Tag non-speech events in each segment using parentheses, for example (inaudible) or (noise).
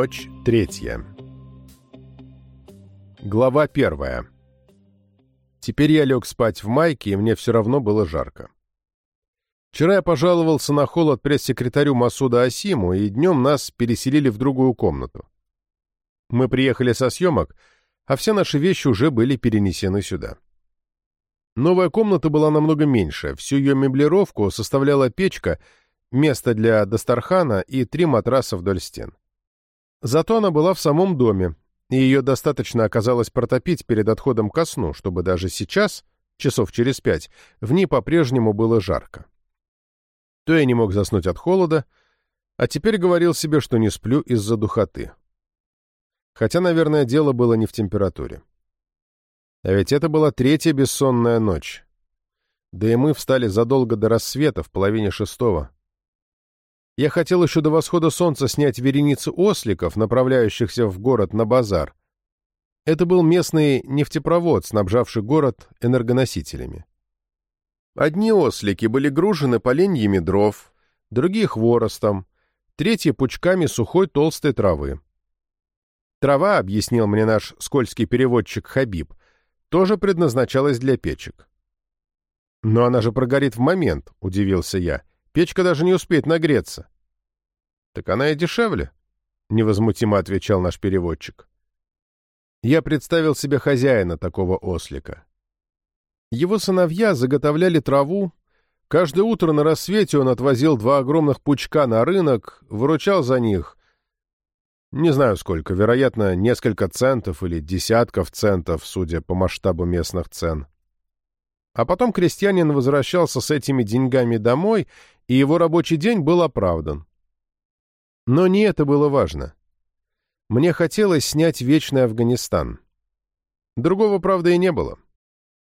Ночь третья. Глава первая. Теперь я лег спать в майке, и мне все равно было жарко. Вчера я пожаловался на холод пресс-секретарю Масуда Асиму, и днем нас переселили в другую комнату. Мы приехали со съемок, а все наши вещи уже были перенесены сюда. Новая комната была намного меньше, всю ее меблировку составляла печка, место для Дастархана и три матраса вдоль стен. Зато она была в самом доме, и ее достаточно оказалось протопить перед отходом ко сну, чтобы даже сейчас, часов через пять, в ней по-прежнему было жарко. То я не мог заснуть от холода, а теперь говорил себе, что не сплю из-за духоты. Хотя, наверное, дело было не в температуре. А ведь это была третья бессонная ночь. Да и мы встали задолго до рассвета, в половине шестого. Я хотел еще до восхода солнца снять вереницу осликов, направляющихся в город на базар. Это был местный нефтепровод, снабжавший город энергоносителями. Одни ослики были гружены поленьями дров, другие — хворостом, третьи — пучками сухой толстой травы. Трава, объяснил мне наш скользкий переводчик Хабиб, тоже предназначалась для печек. «Но она же прогорит в момент», — удивился я. Печка даже не успеет нагреться. Так она и дешевле, невозмутимо отвечал наш переводчик. Я представил себе хозяина такого ослика. Его сыновья заготовляли траву, каждое утро на рассвете он отвозил два огромных пучка на рынок, выручал за них, не знаю сколько, вероятно, несколько центов или десятков центов, судя по масштабу местных цен. А потом крестьянин возвращался с этими деньгами домой и его рабочий день был оправдан. Но не это было важно. Мне хотелось снять вечный Афганистан. Другого, правда, и не было.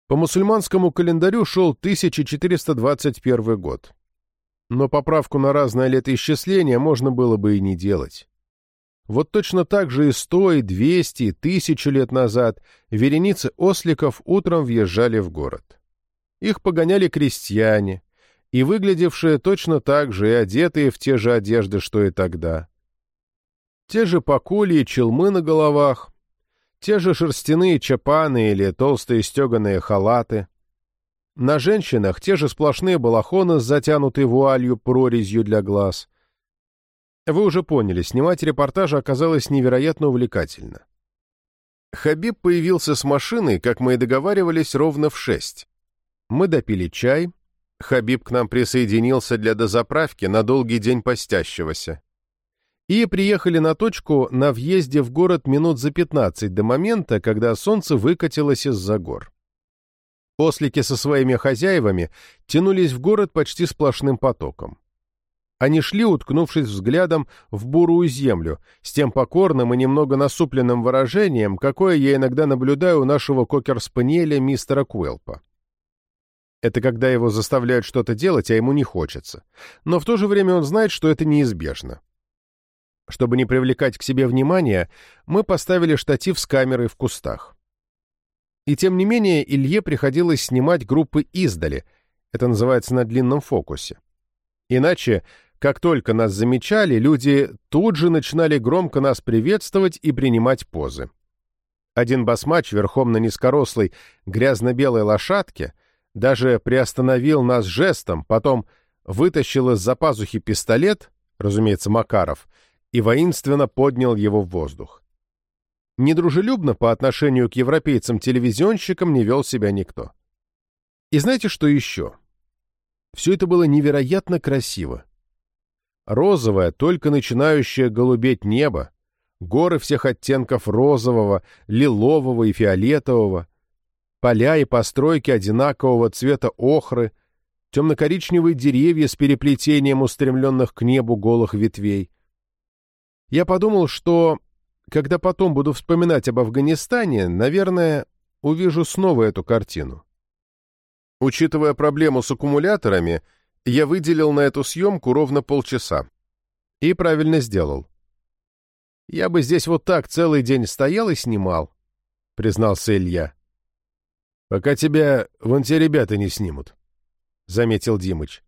По мусульманскому календарю шел 1421 год. Но поправку на разное летоисчисление можно было бы и не делать. Вот точно так же и сто, и двести, и тысячу лет назад вереницы осликов утром въезжали в город. Их погоняли крестьяне, и выглядевшие точно так же и одетые в те же одежды, что и тогда. Те же покули и челмы на головах, те же шерстяные чапаны или толстые стеганые халаты. На женщинах те же сплошные балахоны с затянутой вуалью прорезью для глаз. Вы уже поняли, снимать репортажи оказалось невероятно увлекательно. Хабиб появился с машиной, как мы и договаривались, ровно в шесть. Мы допили чай, Хабиб к нам присоединился для дозаправки на долгий день постящегося. И приехали на точку на въезде в город минут за 15 до момента, когда солнце выкатилось из-за гор. Ослики со своими хозяевами тянулись в город почти сплошным потоком. Они шли, уткнувшись взглядом в бурую землю, с тем покорным и немного насупленным выражением, какое я иногда наблюдаю у нашего кокер-спаниеля мистера Куэлпа. Это когда его заставляют что-то делать, а ему не хочется. Но в то же время он знает, что это неизбежно. Чтобы не привлекать к себе внимания, мы поставили штатив с камерой в кустах. И тем не менее Илье приходилось снимать группы издали, это называется на длинном фокусе. Иначе, как только нас замечали, люди тут же начинали громко нас приветствовать и принимать позы. Один басмач верхом на низкорослой грязно-белой лошадке даже приостановил нас жестом, потом вытащил из-за пазухи пистолет, разумеется, Макаров, и воинственно поднял его в воздух. Недружелюбно по отношению к европейцам-телевизионщикам не вел себя никто. И знаете, что еще? Все это было невероятно красиво. Розовое, только начинающее голубеть небо, горы всех оттенков розового, лилового и фиолетового, поля и постройки одинакового цвета охры, темно-коричневые деревья с переплетением устремленных к небу голых ветвей. Я подумал, что, когда потом буду вспоминать об Афганистане, наверное, увижу снова эту картину. Учитывая проблему с аккумуляторами, я выделил на эту съемку ровно полчаса. И правильно сделал. «Я бы здесь вот так целый день стоял и снимал», — признался Илья. «Пока тебя вон те ребята не снимут», — заметил Димыч.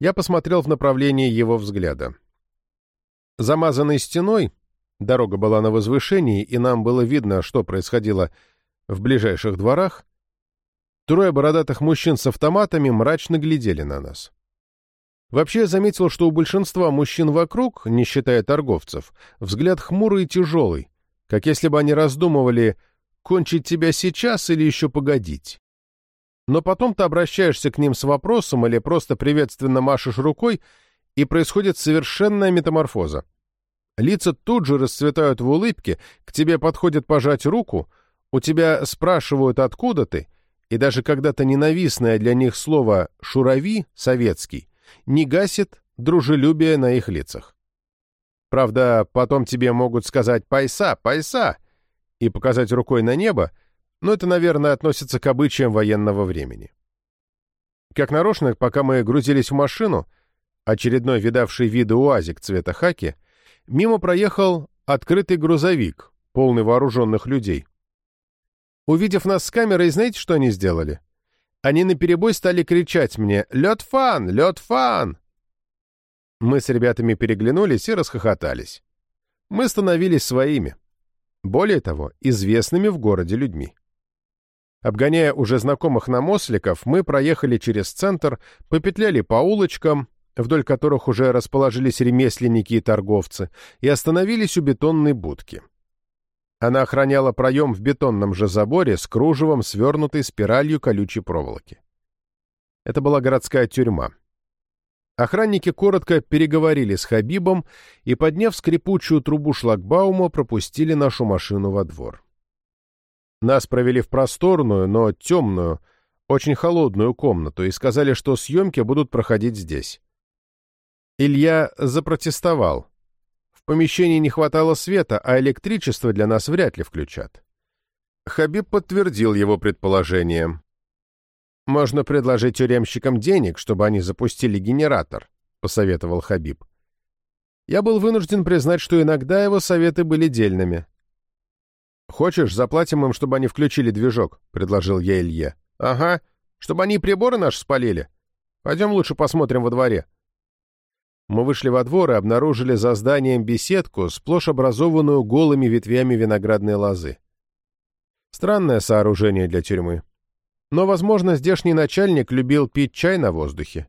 Я посмотрел в направлении его взгляда. Замазанной стеной, Дорога была на возвышении, и нам было видно, что происходило в ближайших дворах. Трое бородатых мужчин с автоматами мрачно глядели на нас. Вообще я заметил, что у большинства мужчин вокруг, не считая торговцев, взгляд хмурый и тяжелый, как если бы они раздумывали, кончить тебя сейчас или еще погодить. Но потом ты обращаешься к ним с вопросом или просто приветственно машешь рукой, и происходит совершенная метаморфоза. Лица тут же расцветают в улыбке, к тебе подходят пожать руку, у тебя спрашивают, откуда ты, и даже когда-то ненавистное для них слово «шурави» советский не гасит дружелюбие на их лицах. Правда, потом тебе могут сказать «пайса, пайса» и показать рукой на небо, но это, наверное, относится к обычаям военного времени. Как нарочно, пока мы грузились в машину, очередной видавший виды уазик цвета хаки, мимо проехал открытый грузовик, полный вооруженных людей. Увидев нас с камерой, знаете, что они сделали? Они наперебой стали кричать мне «Лед фан! Лед фан!» Мы с ребятами переглянулись и расхохотались. Мы становились своими. Более того, известными в городе людьми. Обгоняя уже знакомых нам осликов, мы проехали через центр, попетляли по улочкам, вдоль которых уже расположились ремесленники и торговцы, и остановились у бетонной будки. Она охраняла проем в бетонном же заборе с кружевом, свернутой спиралью колючей проволоки. Это была городская тюрьма. Охранники коротко переговорили с Хабибом и, подняв скрипучую трубу шлагбаума, пропустили нашу машину во двор. Нас провели в просторную, но темную, очень холодную комнату и сказали, что съемки будут проходить здесь. Илья запротестовал. В помещении не хватало света, а электричество для нас вряд ли включат. Хабиб подтвердил его предположение. «Можно предложить тюремщикам денег, чтобы они запустили генератор», — посоветовал Хабиб. Я был вынужден признать, что иногда его советы были дельными. «Хочешь, заплатим им, чтобы они включили движок?» — предложил я Илье. «Ага, чтобы они приборы наши спалили. Пойдем лучше посмотрим во дворе». Мы вышли во двор и обнаружили за зданием беседку, сплошь образованную голыми ветвями виноградной лозы. Странное сооружение для тюрьмы. Но, возможно, здешний начальник любил пить чай на воздухе.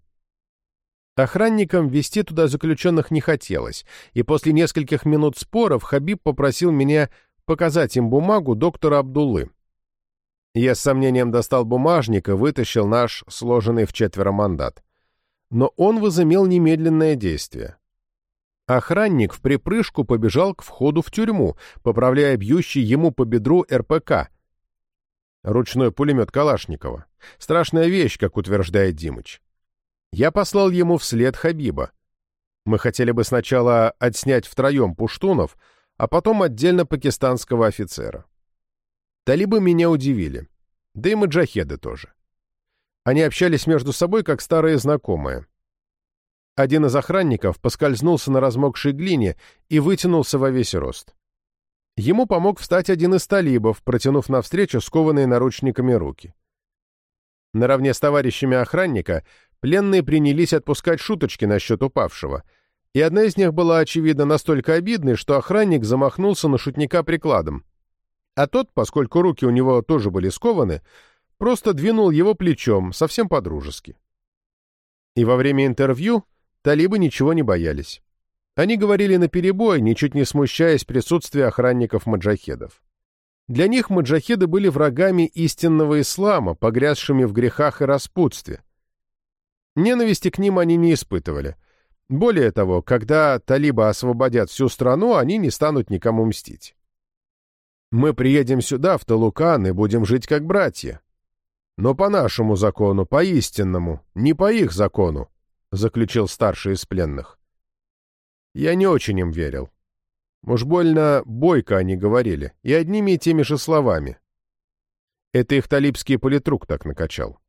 Охранникам вести туда заключенных не хотелось, и после нескольких минут споров Хабиб попросил меня показать им бумагу доктора Абдуллы. Я с сомнением достал бумажник и вытащил наш сложенный в четверо мандат но он возымел немедленное действие. Охранник в припрыжку побежал к входу в тюрьму, поправляя бьющий ему по бедру РПК. Ручной пулемет Калашникова. Страшная вещь, как утверждает Димыч. Я послал ему вслед Хабиба. Мы хотели бы сначала отснять втроем пуштунов, а потом отдельно пакистанского офицера. Талибы меня удивили. Да и маджахеды тоже. Они общались между собой, как старые знакомые. Один из охранников поскользнулся на размокшей глине и вытянулся во весь рост. Ему помог встать один из талибов, протянув навстречу скованные наручниками руки. Наравне с товарищами охранника пленные принялись отпускать шуточки насчет упавшего, и одна из них была, очевидно, настолько обидной, что охранник замахнулся на шутника прикладом. А тот, поскольку руки у него тоже были скованы, просто двинул его плечом, совсем по-дружески. И во время интервью талибы ничего не боялись. Они говорили наперебой, ничуть не смущаясь присутствия охранников-маджахедов. Для них маджахеды были врагами истинного ислама, погрязшими в грехах и распутстве. Ненависти к ним они не испытывали. Более того, когда талибы освободят всю страну, они не станут никому мстить. Мы приедем сюда, в Талукан, и будем жить как братья но по нашему закону, по истинному, не по их закону», — заключил старший из пленных. Я не очень им верил. Уж больно бойко они говорили, и одними и теми же словами. Это их талибский политрук так накачал.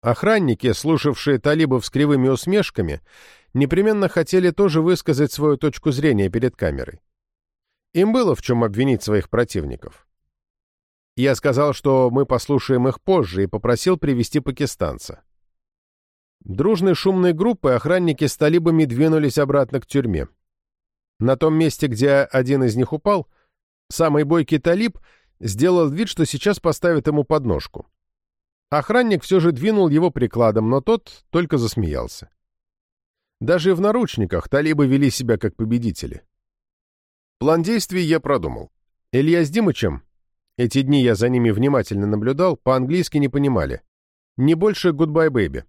Охранники, слушавшие талибов с кривыми усмешками, непременно хотели тоже высказать свою точку зрения перед камерой. Им было в чем обвинить своих противников. Я сказал, что мы послушаем их позже, и попросил привести пакистанца. Дружной шумной группой охранники с талибами двинулись обратно к тюрьме. На том месте, где один из них упал, самый бойкий талиб сделал вид, что сейчас поставит ему подножку. Охранник все же двинул его прикладом, но тот только засмеялся. Даже в наручниках талибы вели себя как победители. План действий я продумал. Илья с Димычем, эти дни я за ними внимательно наблюдал, по-английски не понимали. Не больше «Goodbye, baby».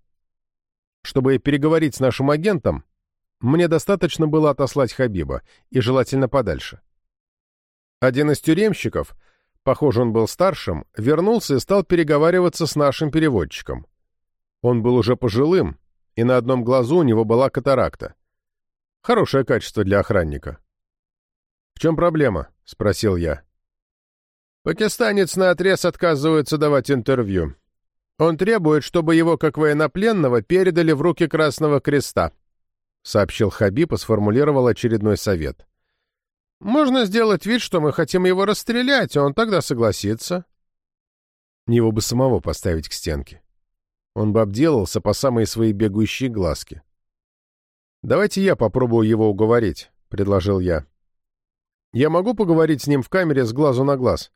Чтобы переговорить с нашим агентом, мне достаточно было отослать Хабиба, и желательно подальше. Один из тюремщиков, похоже, он был старшим, вернулся и стал переговариваться с нашим переводчиком. Он был уже пожилым, и на одном глазу у него была катаракта. Хорошее качество для охранника. «В чем проблема?» — спросил я. Пакистанец наотрез отказывается давать интервью. Он требует, чтобы его, как военнопленного, передали в руки Красного Креста, — сообщил Хабиб и сформулировал очередной совет. «Можно сделать вид, что мы хотим его расстрелять, и он тогда согласится». Его бы самого поставить к стенке. Он бы обделался по самые свои бегающие глазки. «Давайте я попробую его уговорить», — предложил я. «Я могу поговорить с ним в камере с глазу на глаз?»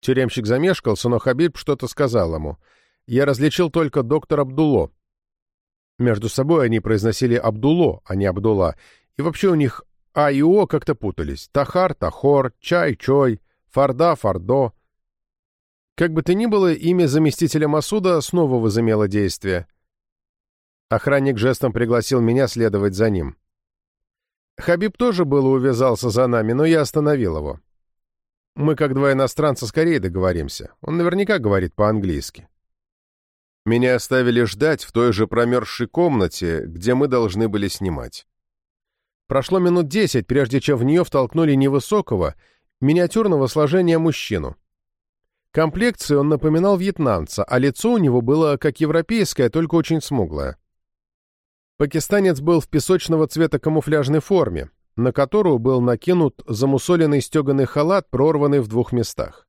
Тюремщик замешкался, но Хабиб что-то сказал ему. Я различил только доктор Абдуло. Между собой они произносили Абдуло, а не Абдула, и вообще у них А и О как-то путались. Тахар, Тахор, Чай, Чой, Фарда, Фардо. Как бы то ни было, имя заместителя Масуда снова возымело действие. Охранник жестом пригласил меня следовать за ним. Хабиб тоже было увязался за нами, но я остановил его. Мы, как два иностранца, скорее договоримся. Он наверняка говорит по-английски. Меня оставили ждать в той же промерзшей комнате, где мы должны были снимать. Прошло минут десять, прежде чем в нее втолкнули невысокого, миниатюрного сложения мужчину. Комплекции он напоминал вьетнамца, а лицо у него было как европейское, только очень смуглое. Пакистанец был в песочного цвета камуфляжной форме, на которую был накинут замусоленный стеганый халат, прорванный в двух местах.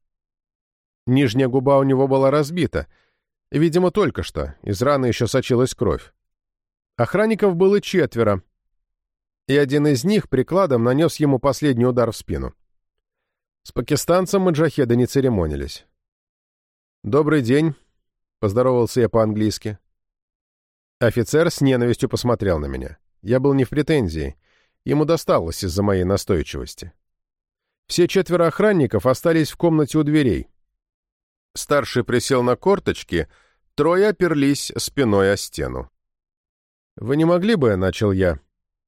Нижняя губа у него была разбита, видимо, только что, из раны еще сочилась кровь. Охранников было четверо, и один из них прикладом нанес ему последний удар в спину. С пакистанцем маджахеды не церемонились. «Добрый день», — поздоровался я по-английски. Офицер с ненавистью посмотрел на меня. Я был не в претензии. Ему досталось из-за моей настойчивости. Все четверо охранников остались в комнате у дверей. Старший присел на корточки, трое оперлись спиной о стену. «Вы не могли бы?» — начал я.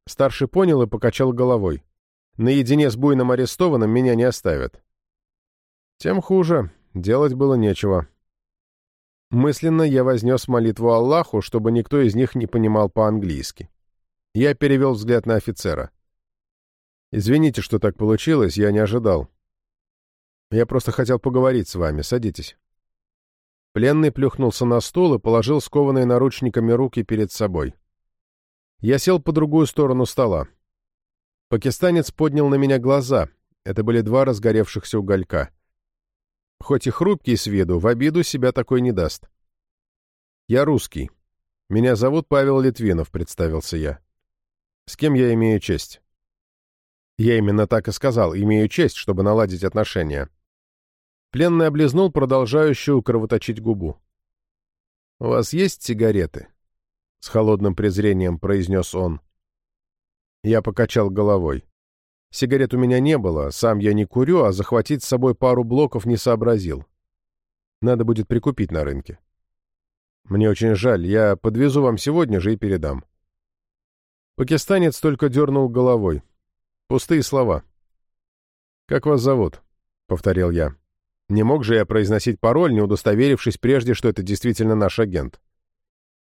Старший понял и покачал головой. «Наедине с буйным арестованным меня не оставят». «Тем хуже. Делать было нечего. Мысленно я вознес молитву Аллаху, чтобы никто из них не понимал по-английски. Я перевел взгляд на офицера. «Извините, что так получилось, я не ожидал. Я просто хотел поговорить с вами. Садитесь». Пленный плюхнулся на стул и положил скованные наручниками руки перед собой. Я сел по другую сторону стола. Пакистанец поднял на меня глаза. Это были два разгоревшихся уголька. Хоть и хрупкий с виду, в обиду себя такой не даст. «Я русский. Меня зовут Павел Литвинов», — представился я. «С кем я имею честь?» Я именно так и сказал, имею честь, чтобы наладить отношения. Пленный облизнул продолжающую кровоточить губу. «У вас есть сигареты?» — с холодным презрением произнес он. Я покачал головой. Сигарет у меня не было, сам я не курю, а захватить с собой пару блоков не сообразил. Надо будет прикупить на рынке. Мне очень жаль, я подвезу вам сегодня же и передам. Пакистанец только дернул головой. Пустые слова. «Как вас зовут?» — повторил я. Не мог же я произносить пароль, не удостоверившись прежде, что это действительно наш агент.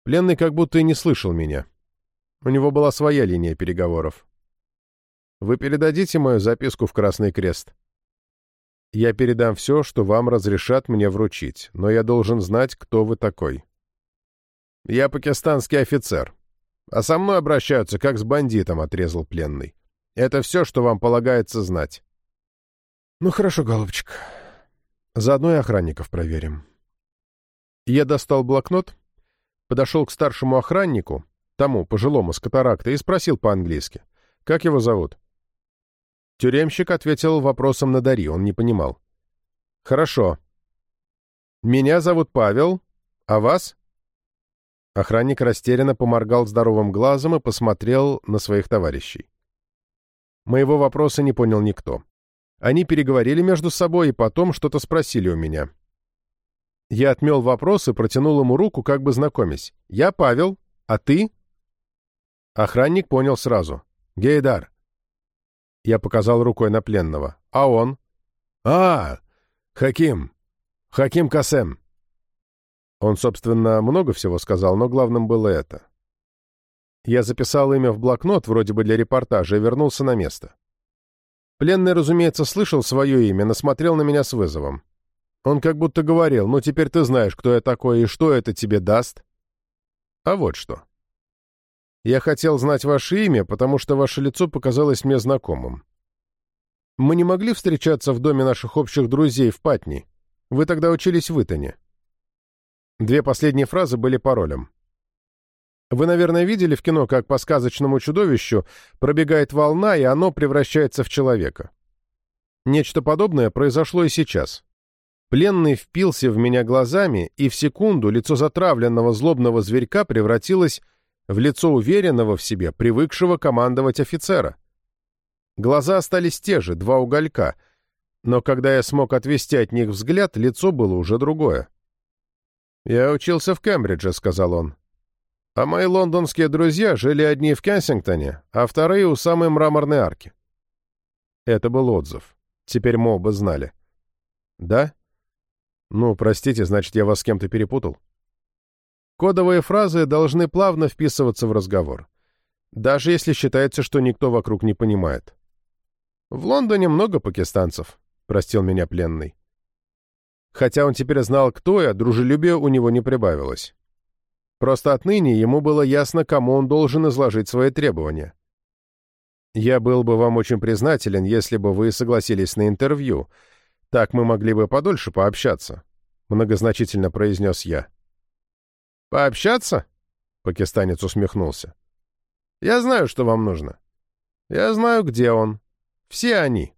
Пленный как будто и не слышал меня. У него была своя линия переговоров. Вы передадите мою записку в Красный Крест? Я передам все, что вам разрешат мне вручить, но я должен знать, кто вы такой. Я пакистанский офицер. А со мной обращаются, как с бандитом, отрезал пленный. Это все, что вам полагается знать. Ну хорошо, голубчик. Заодно и охранников проверим. Я достал блокнот, подошел к старшему охраннику, тому, пожилому с катарактой, и спросил по-английски. Как его зовут? Тюремщик ответил вопросом на Дари, он не понимал. «Хорошо. Меня зовут Павел, а вас?» Охранник растерянно поморгал здоровым глазом и посмотрел на своих товарищей. Моего вопроса не понял никто. Они переговорили между собой и потом что-то спросили у меня. Я отмел вопрос и протянул ему руку, как бы знакомясь. «Я Павел, а ты?» Охранник понял сразу. «Гейдар». Я показал рукой на пленного. «А он?» «А, Хаким. Хаким Касем». Он, собственно, много всего сказал, но главным было это. Я записал имя в блокнот, вроде бы для репортажа, и вернулся на место. Пленный, разумеется, слышал свое имя, но смотрел на меня с вызовом. Он как будто говорил, ну теперь ты знаешь, кто я такой и что это тебе даст. А вот что. Я хотел знать ваше имя, потому что ваше лицо показалось мне знакомым. Мы не могли встречаться в доме наших общих друзей в Патни. Вы тогда учились в Итоне. Две последние фразы были паролем. Вы, наверное, видели в кино, как по сказочному чудовищу пробегает волна, и оно превращается в человека. Нечто подобное произошло и сейчас. Пленный впился в меня глазами, и в секунду лицо затравленного злобного зверька превратилось в лицо уверенного в себе, привыкшего командовать офицера. Глаза остались те же, два уголька, но когда я смог отвести от них взгляд, лицо было уже другое. «Я учился в Кембридже», — сказал он. «А мои лондонские друзья жили одни в Кенсингтоне, а вторые у самой мраморной арки». Это был отзыв. Теперь мы оба знали. «Да?» «Ну, простите, значит, я вас с кем-то перепутал?» Кодовые фразы должны плавно вписываться в разговор. Даже если считается, что никто вокруг не понимает. «В Лондоне много пакистанцев», — простил меня пленный. Хотя он теперь знал, кто я, дружелюбие у него не прибавилось. Просто отныне ему было ясно, кому он должен изложить свои требования. «Я был бы вам очень признателен, если бы вы согласились на интервью. Так мы могли бы подольше пообщаться», — многозначительно произнес я. «Пообщаться?» — пакистанец усмехнулся. «Я знаю, что вам нужно. Я знаю, где он. Все они.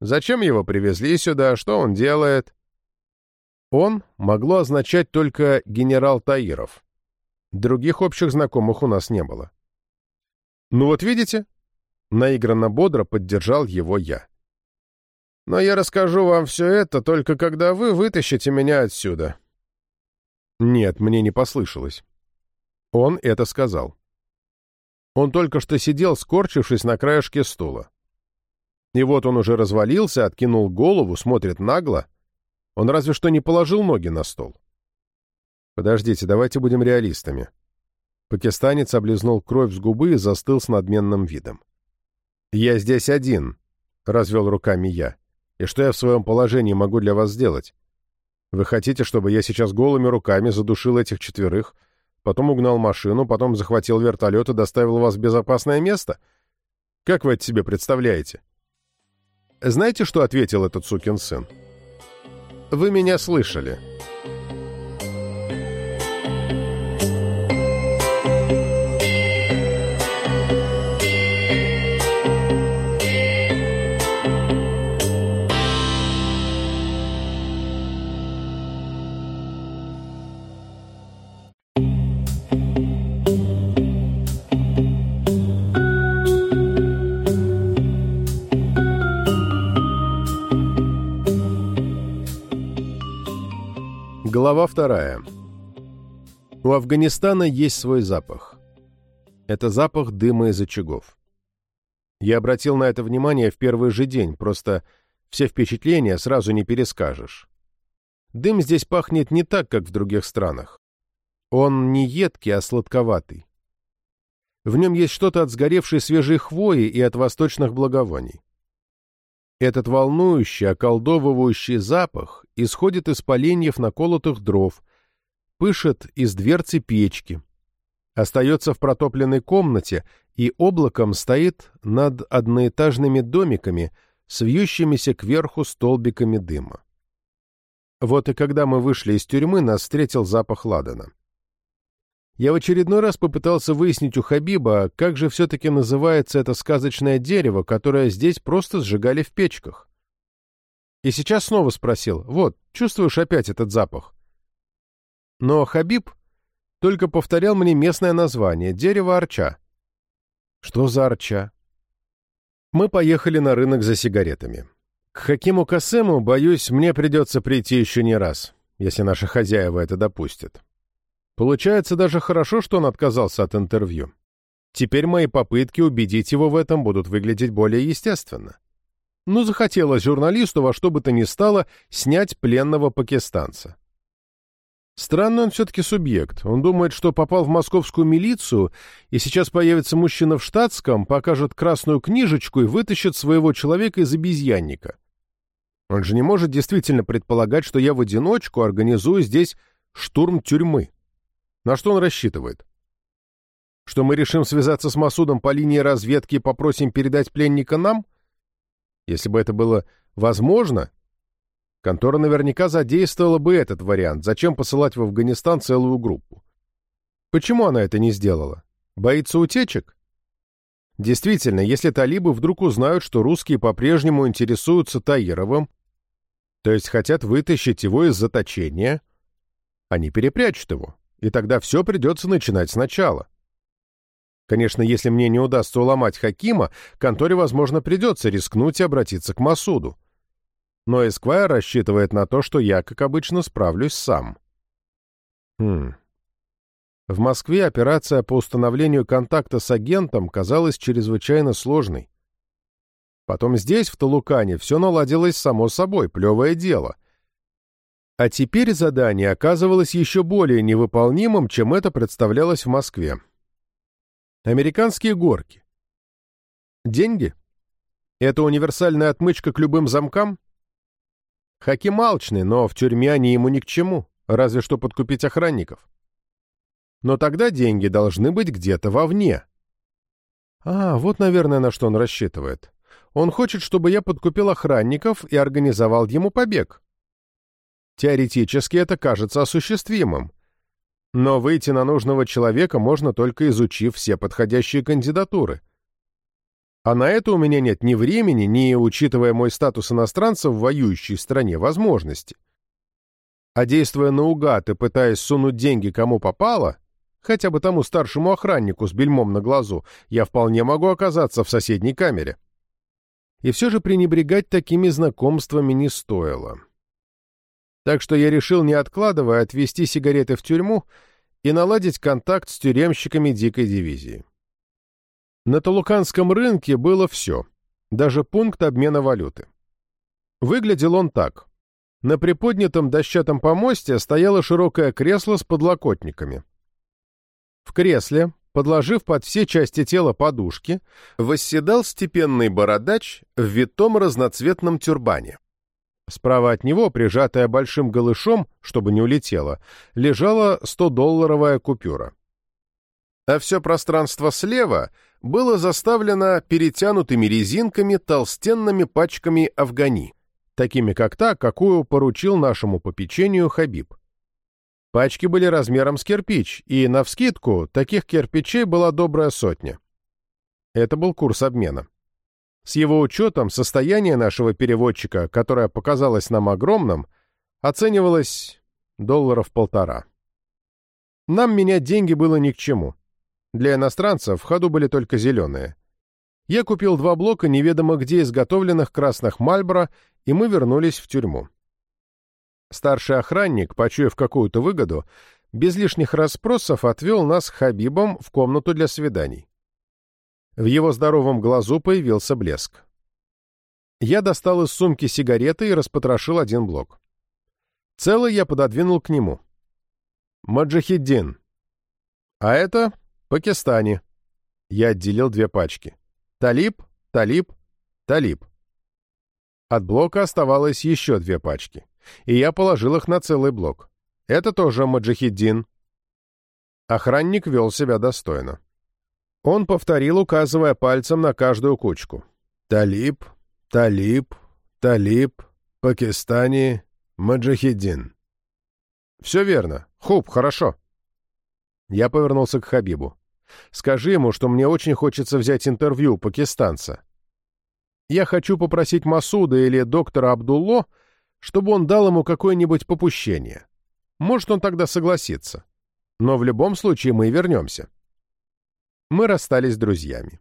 Зачем его привезли сюда, что он делает?» Он могло означать только генерал Таиров. Других общих знакомых у нас не было. «Ну вот видите?» Наигранно бодро поддержал его я. «Но я расскажу вам все это только когда вы вытащите меня отсюда». Нет, мне не послышалось. Он это сказал. Он только что сидел, скорчившись на краешке стула. И вот он уже развалился, откинул голову, смотрит нагло, он разве что не положил ноги на стол. Подождите, давайте будем реалистами. Пакистанец облизнул кровь с губы и застыл с надменным видом. «Я здесь один», — развел руками я. «И что я в своем положении могу для вас сделать? Вы хотите, чтобы я сейчас голыми руками задушил этих четверых, потом угнал машину, потом захватил вертолет и доставил вас в безопасное место? Как вы это себе представляете?» Знаете, что ответил этот сукин сын? Вы меня слышали. Глава вторая. У Афганистана есть свой запах. Это запах дыма из очагов. Я обратил на это внимание в первый же день, просто все впечатления сразу не перескажешь. Дым здесь пахнет не так, как в других странах. Он не едкий, а сладковатый. В нем есть что-то от сгоревшей свежей хвои и от восточных благовоний. Этот волнующий, околдовывающий запах исходит из поленьев наколотых дров, пышет из дверцы печки, остается в протопленной комнате и облаком стоит над одноэтажными домиками с вьющимися кверху столбиками дыма. Вот и когда мы вышли из тюрьмы, нас встретил запах ладана. Я в очередной раз попытался выяснить у Хабиба, как же все-таки называется это сказочное дерево, которое здесь просто сжигали в печках. И сейчас снова спросил, вот, чувствуешь опять этот запах? Но Хабиб только повторял мне местное название — дерево арча. Что за арча? Мы поехали на рынок за сигаретами. К Хакиму Касему, боюсь, мне придется прийти еще не раз, если наши хозяева это допустят. Получается даже хорошо, что он отказался от интервью. Теперь мои попытки убедить его в этом будут выглядеть более естественно. Ну, захотелось журналисту во что бы то ни стало снять пленного пакистанца. Странный он все-таки субъект. Он думает, что попал в московскую милицию, и сейчас появится мужчина в штатском, покажет красную книжечку и вытащит своего человека из обезьянника. Он же не может действительно предполагать, что я в одиночку организую здесь штурм тюрьмы. На что он рассчитывает? Что мы решим связаться с Масудом по линии разведки и попросим передать пленника нам? Если бы это было возможно, контора наверняка задействовала бы этот вариант. Зачем посылать в Афганистан целую группу? Почему она это не сделала? Боится утечек? Действительно, если талибы вдруг узнают, что русские по-прежнему интересуются Таировым, то есть хотят вытащить его из заточения, они перепрячут его и тогда все придется начинать сначала. Конечно, если мне не удастся уломать Хакима, конторе, возможно, придется рискнуть и обратиться к Масуду. Но Эсквайр рассчитывает на то, что я, как обычно, справлюсь сам. Хм. В Москве операция по установлению контакта с агентом казалась чрезвычайно сложной. Потом здесь, в Талукане, все наладилось само собой, плевое дело. А теперь задание оказывалось еще более невыполнимым, чем это представлялось в Москве. Американские горки. Деньги? Это универсальная отмычка к любым замкам? Хаким алчный, но в тюрьме они ему ни к чему, разве что подкупить охранников. Но тогда деньги должны быть где-то вовне. А, вот, наверное, на что он рассчитывает. Он хочет, чтобы я подкупил охранников и организовал ему побег. Теоретически это кажется осуществимым. Но выйти на нужного человека можно только изучив все подходящие кандидатуры. А на это у меня нет ни времени, ни, учитывая мой статус иностранца в воюющей стране, возможности. А действуя наугад и пытаясь сунуть деньги кому попало, хотя бы тому старшему охраннику с бельмом на глазу, я вполне могу оказаться в соседней камере. И все же пренебрегать такими знакомствами не стоило. Так что я решил, не откладывая, отвезти сигареты в тюрьму и наладить контакт с тюремщиками дикой дивизии. На Талуканском рынке было все, даже пункт обмена валюты. Выглядел он так. На приподнятом дощатом помосте стояло широкое кресло с подлокотниками. В кресле, подложив под все части тела подушки, восседал степенный бородач в витом разноцветном тюрбане. Справа от него, прижатая большим голышом, чтобы не улетела, лежала 100-долларовая купюра. А все пространство слева было заставлено перетянутыми резинками толстенными пачками афгани, такими как та, какую поручил нашему попечению Хабиб. Пачки были размером с кирпич, и, навскидку, таких кирпичей была добрая сотня. Это был курс обмена. С его учетом состояние нашего переводчика, которое показалось нам огромным, оценивалось долларов полтора. Нам менять деньги было ни к чему. Для иностранцев в ходу были только зеленые. Я купил два блока неведомо где изготовленных красных Мальборо, и мы вернулись в тюрьму. Старший охранник, почуяв какую-то выгоду, без лишних расспросов отвел нас Хабибом в комнату для свиданий. В его здоровом глазу появился блеск. Я достал из сумки сигареты и распотрошил один блок. Целый я пододвинул к нему. Маджахиддин. А это Пакистани. Я отделил две пачки. Талиб, Талиб, Талиб. От блока оставалось еще две пачки, и я положил их на целый блок. Это тоже Маджахиддин. Охранник вел себя достойно. Он повторил, указывая пальцем на каждую кучку. «Талиб, Талиб, Талиб, Пакистани, Маджахиддин». «Все верно. Хуб, хорошо». Я повернулся к Хабибу. «Скажи ему, что мне очень хочется взять интервью у пакистанца. Я хочу попросить Масуда или доктора Абдулло, чтобы он дал ему какое-нибудь попущение. Может, он тогда согласится. Но в любом случае мы вернемся». Мы расстались друзьями.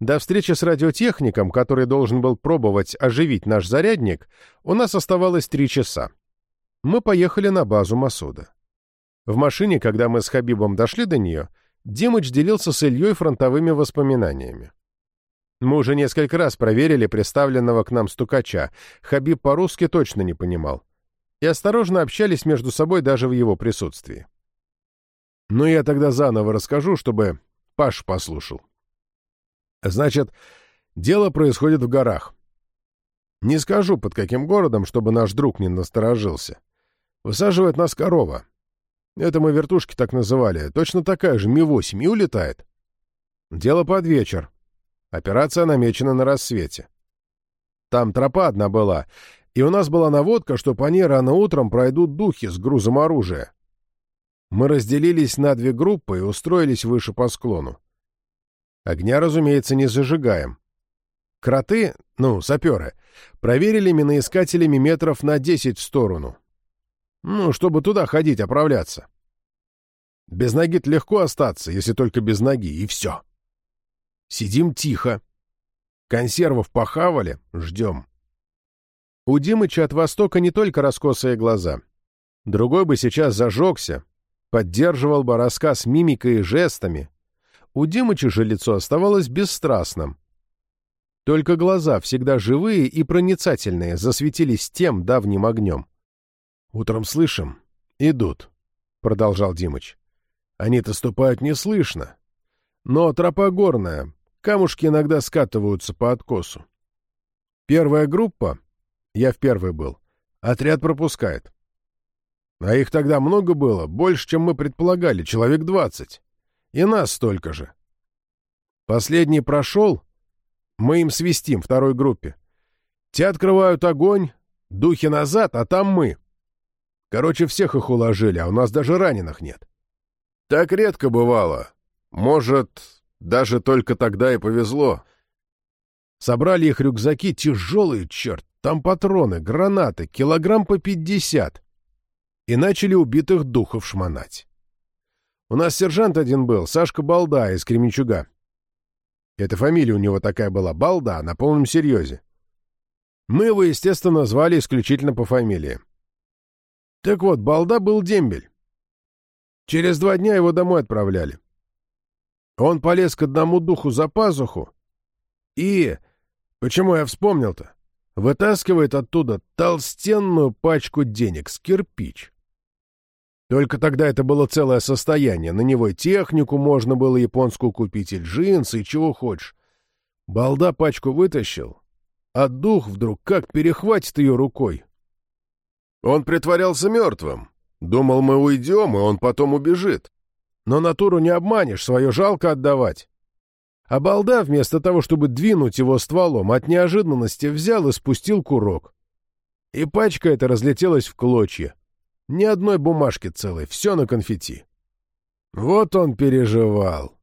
До встречи с радиотехником, который должен был пробовать оживить наш зарядник, у нас оставалось три часа. Мы поехали на базу Масуда. В машине, когда мы с Хабибом дошли до нее, Димыч делился с Ильей фронтовыми воспоминаниями. Мы уже несколько раз проверили представленного к нам стукача. Хабиб по-русски точно не понимал. И осторожно общались между собой даже в его присутствии. Но я тогда заново расскажу, чтобы Паш послушал. Значит, дело происходит в горах. Не скажу, под каким городом, чтобы наш друг не насторожился. Высаживает нас корова. Это мы вертушки так называли. Точно такая же Ми-8 и улетает. Дело под вечер. Операция намечена на рассвете. Там тропа одна была, и у нас была наводка, что по ней рано утром пройдут духи с грузом оружия. Мы разделились на две группы и устроились выше по склону. Огня, разумеется, не зажигаем. Кроты, ну, саперы, проверили миноискателями метров на десять в сторону. Ну, чтобы туда ходить, оправляться. Без ноги легко остаться, если только без ноги, и все. Сидим тихо. Консервов похавали, ждем. У Димыча от востока не только раскосые глаза. Другой бы сейчас зажегся, поддерживал бы рассказ мимикой и жестами, у Димыча же лицо оставалось бесстрастным. Только глаза, всегда живые и проницательные, засветились тем давним огнем. «Утром слышим. Идут», — продолжал Димыч. «Они-то ступают неслышно. Но тропа горная, камушки иногда скатываются по откосу. Первая группа, я в первой был, отряд пропускает. А их тогда много было, больше, чем мы предполагали, человек двадцать. И нас столько же. Последний прошел, мы им свистим второй группе. Те открывают огонь, духи назад, а там мы. Короче, всех их уложили, а у нас даже раненых нет. Так редко бывало. Может, даже только тогда и повезло. Собрали их рюкзаки тяжелые, черт, там патроны, гранаты, килограмм по пятьдесят. И начали убитых духов шмонать. У нас сержант один был, Сашка Балда из Кременчуга. Эта фамилия у него такая была, Балда, на полном серьезе. Мы его, естественно, звали исключительно по фамилии. Так вот, Балда был дембель. Через два дня его домой отправляли. Он полез к одному духу за пазуху и... Почему я вспомнил-то? Вытаскивает оттуда толстенную пачку денег с кирпич. Только тогда это было целое состояние. На него и технику можно было японскую купить, и джинсы, и чего хочешь. Балда пачку вытащил, а дух вдруг как перехватит ее рукой. Он притворялся мертвым. Думал, мы уйдем, и он потом убежит. Но натуру не обманешь, свое жалко отдавать. А балда, вместо того, чтобы двинуть его стволом, от неожиданности взял и спустил курок. И пачка эта разлетелась в клочья. Ни одной бумажки целой, все на конфетти. Вот он переживал.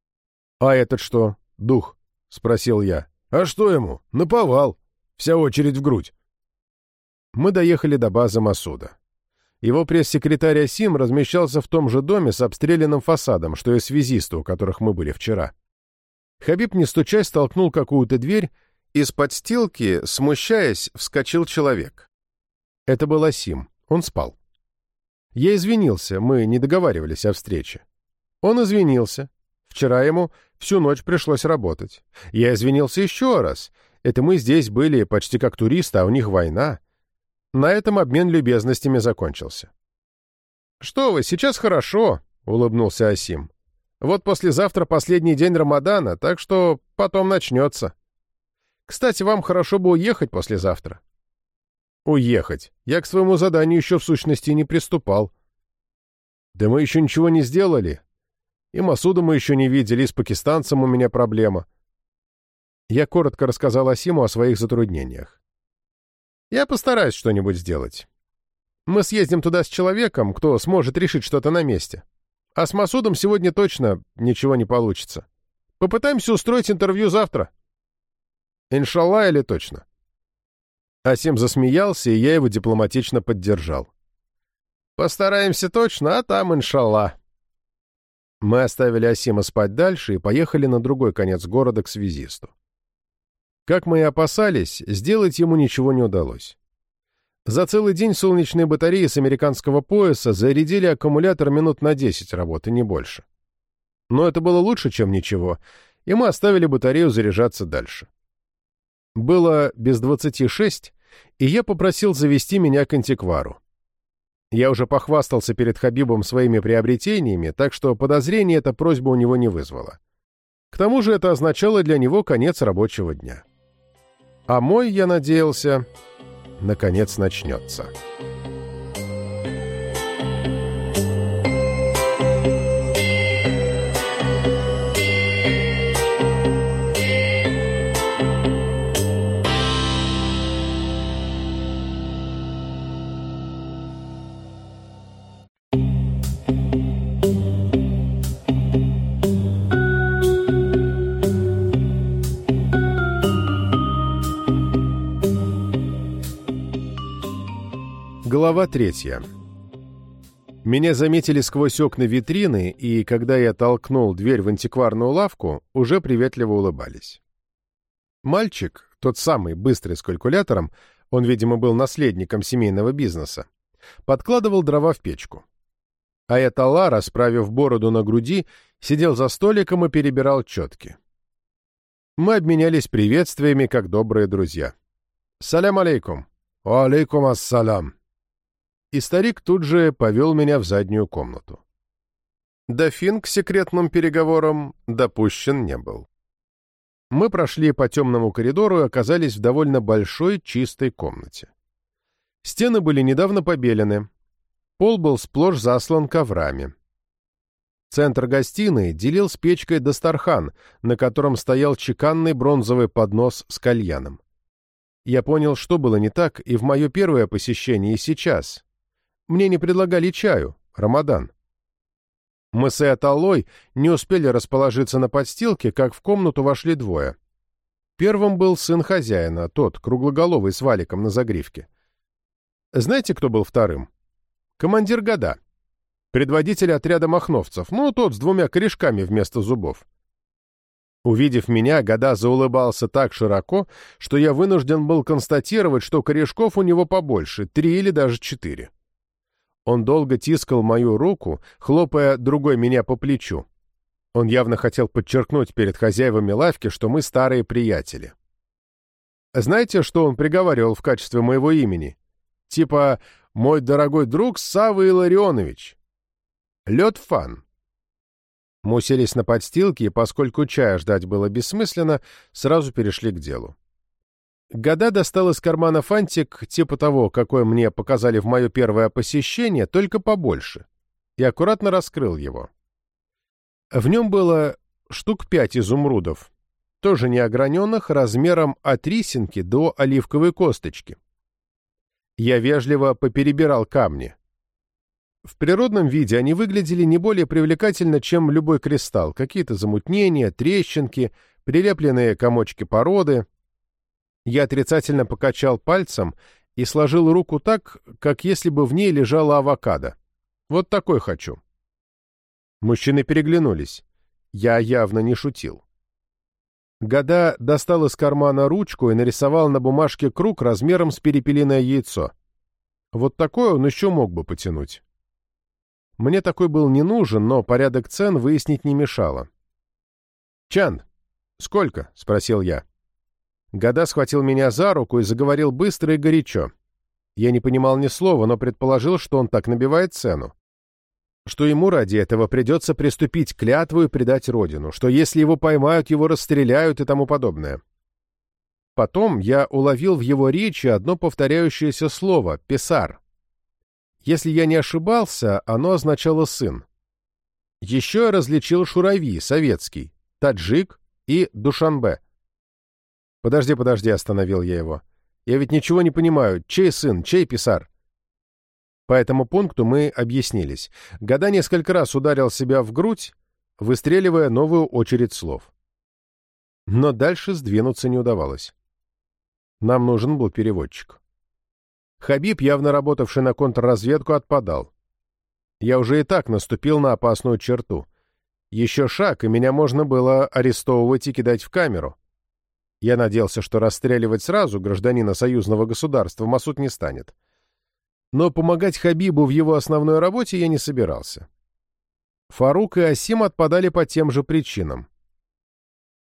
— А этот что, дух? — спросил я. — А что ему? Наповал. Вся очередь в грудь. Мы доехали до базы Масуда. Его пресс-секретарь Асим размещался в том же доме с обстрелянным фасадом, что и связисты, у которых мы были вчера. Хабиб, не стучась, толкнул какую-то дверь, из подстилки, смущаясь, вскочил человек. Это был Асим. Он спал. Я извинился, мы не договаривались о встрече. Он извинился. Вчера ему всю ночь пришлось работать. Я извинился еще раз. Это мы здесь были почти как туристы, а у них война. На этом обмен любезностями закончился. «Что вы, сейчас хорошо», — улыбнулся Асим. «Вот послезавтра последний день Рамадана, так что потом начнется. Кстати, вам хорошо бы уехать послезавтра. Уехать. Я к своему заданию еще в сущности не приступал. Да мы еще ничего не сделали. И Масуда мы еще не видели, и с пакистанцем у меня проблема. Я коротко рассказал Асиму о своих затруднениях. Я постараюсь что-нибудь сделать. Мы съездим туда с человеком, кто сможет решить что-то на месте. А с Масудом сегодня точно ничего не получится. Попытаемся устроить интервью завтра. Иншалла или точно? Асим засмеялся, и я его дипломатично поддержал. Постараемся точно, а там иншалла. Мы оставили Асима спать дальше и поехали на другой конец города к связисту. Как мы и опасались, сделать ему ничего не удалось. За целый день солнечные батареи с американского пояса зарядили аккумулятор минут на 10 работы, не больше. Но это было лучше, чем ничего, и мы оставили батарею заряжаться дальше. Было без 26, и я попросил завести меня к антиквару. Я уже похвастался перед Хабибом своими приобретениями, так что подозрение эта просьба у него не вызвала. К тому же это означало для него конец рабочего дня. А мой, я надеялся, наконец начнется. Глава третья. Меня заметили сквозь окна витрины, и когда я толкнул дверь в антикварную лавку, уже приветливо улыбались. Мальчик, тот самый, быстрый с калькулятором, он, видимо, был наследником семейного бизнеса, подкладывал дрова в печку. А Аятолла, расправив бороду на груди, сидел за столиком и перебирал четки. Мы обменялись приветствиями, как добрые друзья. «Салям алейкум!» «Алейкум ассалям!» И старик тут же повел меня в заднюю комнату. Дофин к секретным переговорам допущен не был. Мы прошли по темному коридору и оказались в довольно большой чистой комнате. Стены были недавно побелены, пол был сплошь заслан коврами. Центр гостиной делил с печкой дастархан, на котором стоял чеканный бронзовый поднос с кальяном. Я понял, что было не так и в мое первое посещение, и сейчас, мне не предлагали чаю, Рамадан. Мы с Эаталой не успели расположиться на подстилке, как в комнату вошли двое. Первым был сын хозяина, тот, круглоголовый с валиком на загривке. Знаете, кто был вторым? Командир года. Предводитель отряда махновцев, ну, тот с двумя корешками вместо зубов. Увидев меня, Года заулыбался так широко, что я вынужден был констатировать, что корешков у него побольше, три или даже четыре. Он долго тискал мою руку, хлопая другой меня по плечу. Он явно хотел подчеркнуть перед хозяевами лавки, что мы старые приятели. Знаете, что он приговаривал в качестве моего имени? Типа «Мой дорогой друг Савва Илларионович». Лед фан. Мы уселись на подстилке, и поскольку чая ждать было бессмысленно, сразу перешли к делу. Года достал из кармана фантик, типа того, какой мне показали в мое первое посещение, только побольше, и аккуратно раскрыл его. В нем было штук пять изумрудов, тоже неограненных, размером от рисинки до оливковой косточки. Я вежливо поперебирал камни. В природном виде они выглядели не более привлекательно, чем любой кристалл, какие-то замутнения, трещинки, прилепленные комочки породы — я отрицательно покачал пальцем и сложил руку так, как если бы в ней лежала авокадо. Вот такой хочу. Мужчины переглянулись. Я явно не шутил. Года достал из кармана ручку и нарисовал на бумажке круг размером с перепелиное яйцо. Вот такой он еще мог бы потянуть. Мне такой был не нужен, но порядок цен выяснить не мешало. «Чан, сколько?» — спросил я. Года схватил меня за руку и заговорил быстро и горячо. Я не понимал ни слова, но предположил, что он так набивает цену. Что ему ради этого придется приступить к клятву и предать родину, что если его поймают, его расстреляют и тому подобное. Потом я уловил в его речи одно повторяющееся слово — «писар». Если я не ошибался, оно означало «сын». Еще я различил шурави, советский, таджик и душанбе. «Подожди, подожди», — остановил я его. «Я ведь ничего не понимаю. Чей сын? Чей писар?» По этому пункту мы объяснились. Года несколько раз ударил себя в грудь, выстреливая новую очередь слов. Но дальше сдвинуться не удавалось. Нам нужен был переводчик. Хабиб, явно работавший на контрразведку, отпадал. Я уже и так наступил на опасную черту. Еще шаг, и меня можно было арестовывать и кидать в камеру. Я надеялся, что расстреливать сразу гражданина союзного государства Масуд не станет. Но помогать Хабибу в его основной работе я не собирался. Фарук и Асим отпадали по тем же причинам.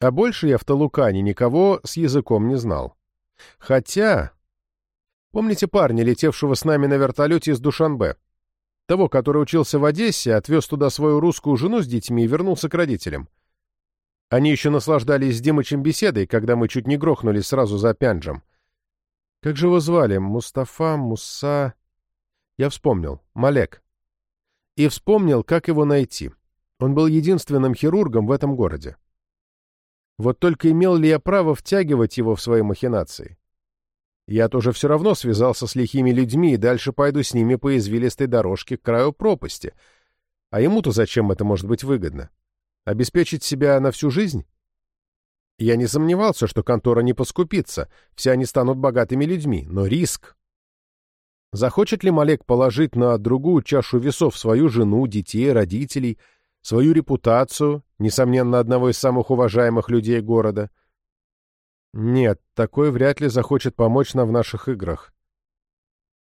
А больше я в Талукане никого с языком не знал. Хотя... Помните парня, летевшего с нами на вертолете из Душанбе? Того, который учился в Одессе, отвез туда свою русскую жену с детьми и вернулся к родителям. Они еще наслаждались с Димычем беседой, когда мы чуть не грохнулись сразу за Пянджем. Как же его звали? Мустафа, Муса... Я вспомнил. Малек. И вспомнил, как его найти. Он был единственным хирургом в этом городе. Вот только имел ли я право втягивать его в свои махинации? Я тоже все равно связался с лихими людьми и дальше пойду с ними по извилистой дорожке к краю пропасти. А ему-то зачем это может быть выгодно? Обеспечить себя на всю жизнь? Я не сомневался, что контора не поскупится, все они станут богатыми людьми, но риск. Захочет ли Малек положить на другую чашу весов свою жену, детей, родителей, свою репутацию, несомненно, одного из самых уважаемых людей города? Нет, такой вряд ли захочет помочь нам в наших играх.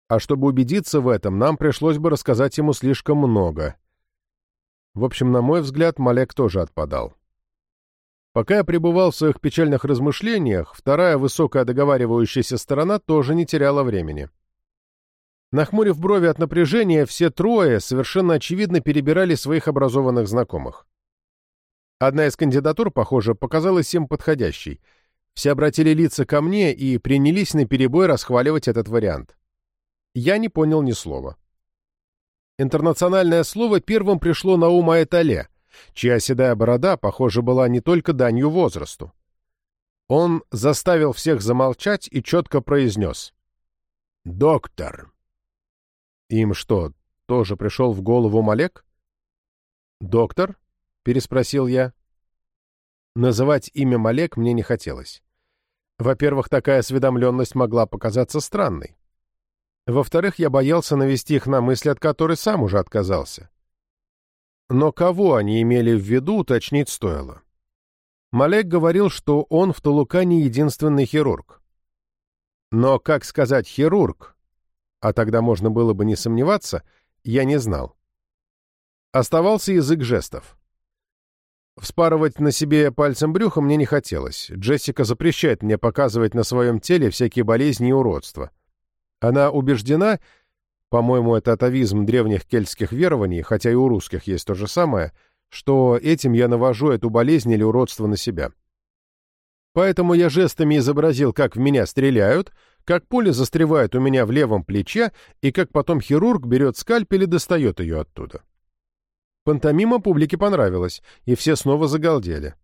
А чтобы убедиться в этом, нам пришлось бы рассказать ему слишком много. В общем, на мой взгляд, Малек тоже отпадал. Пока я пребывал в своих печальных размышлениях, вторая высокая договаривающаяся сторона тоже не теряла времени. Нахмурив брови от напряжения, все трое совершенно очевидно перебирали своих образованных знакомых. Одна из кандидатур, похоже, показалась им подходящей — все обратили лица ко мне и принялись наперебой расхваливать этот вариант. Я не понял ни слова. Интернациональное слово первым пришло на ум Айтале, чья седая борода, похоже, была не только данью возрасту. Он заставил всех замолчать и четко произнес. «Доктор». Им что, тоже пришел в голову Малек? «Доктор?» — переспросил я. Называть имя Малек мне не хотелось. Во-первых, такая осведомленность могла показаться странной. Во-вторых, я боялся навести их на мысль, от которой сам уже отказался. Но кого они имели в виду, уточнить стоило. Малек говорил, что он в Тулукане единственный хирург. Но как сказать «хирург», а тогда можно было бы не сомневаться, я не знал. Оставался язык жестов. Вспарывать на себе пальцем брюха мне не хотелось. Джессика запрещает мне показывать на своем теле всякие болезни и уродства. Она убеждена, по-моему, это атовизм древних кельтских верований, хотя и у русских есть то же самое, что этим я навожу эту болезнь или уродство на себя. Поэтому я жестами изобразил, как в меня стреляют, как пуля застревает у меня в левом плече и как потом хирург берет скальпель и достает ее оттуда. Пантомима публике понравилась, и все снова загалдели.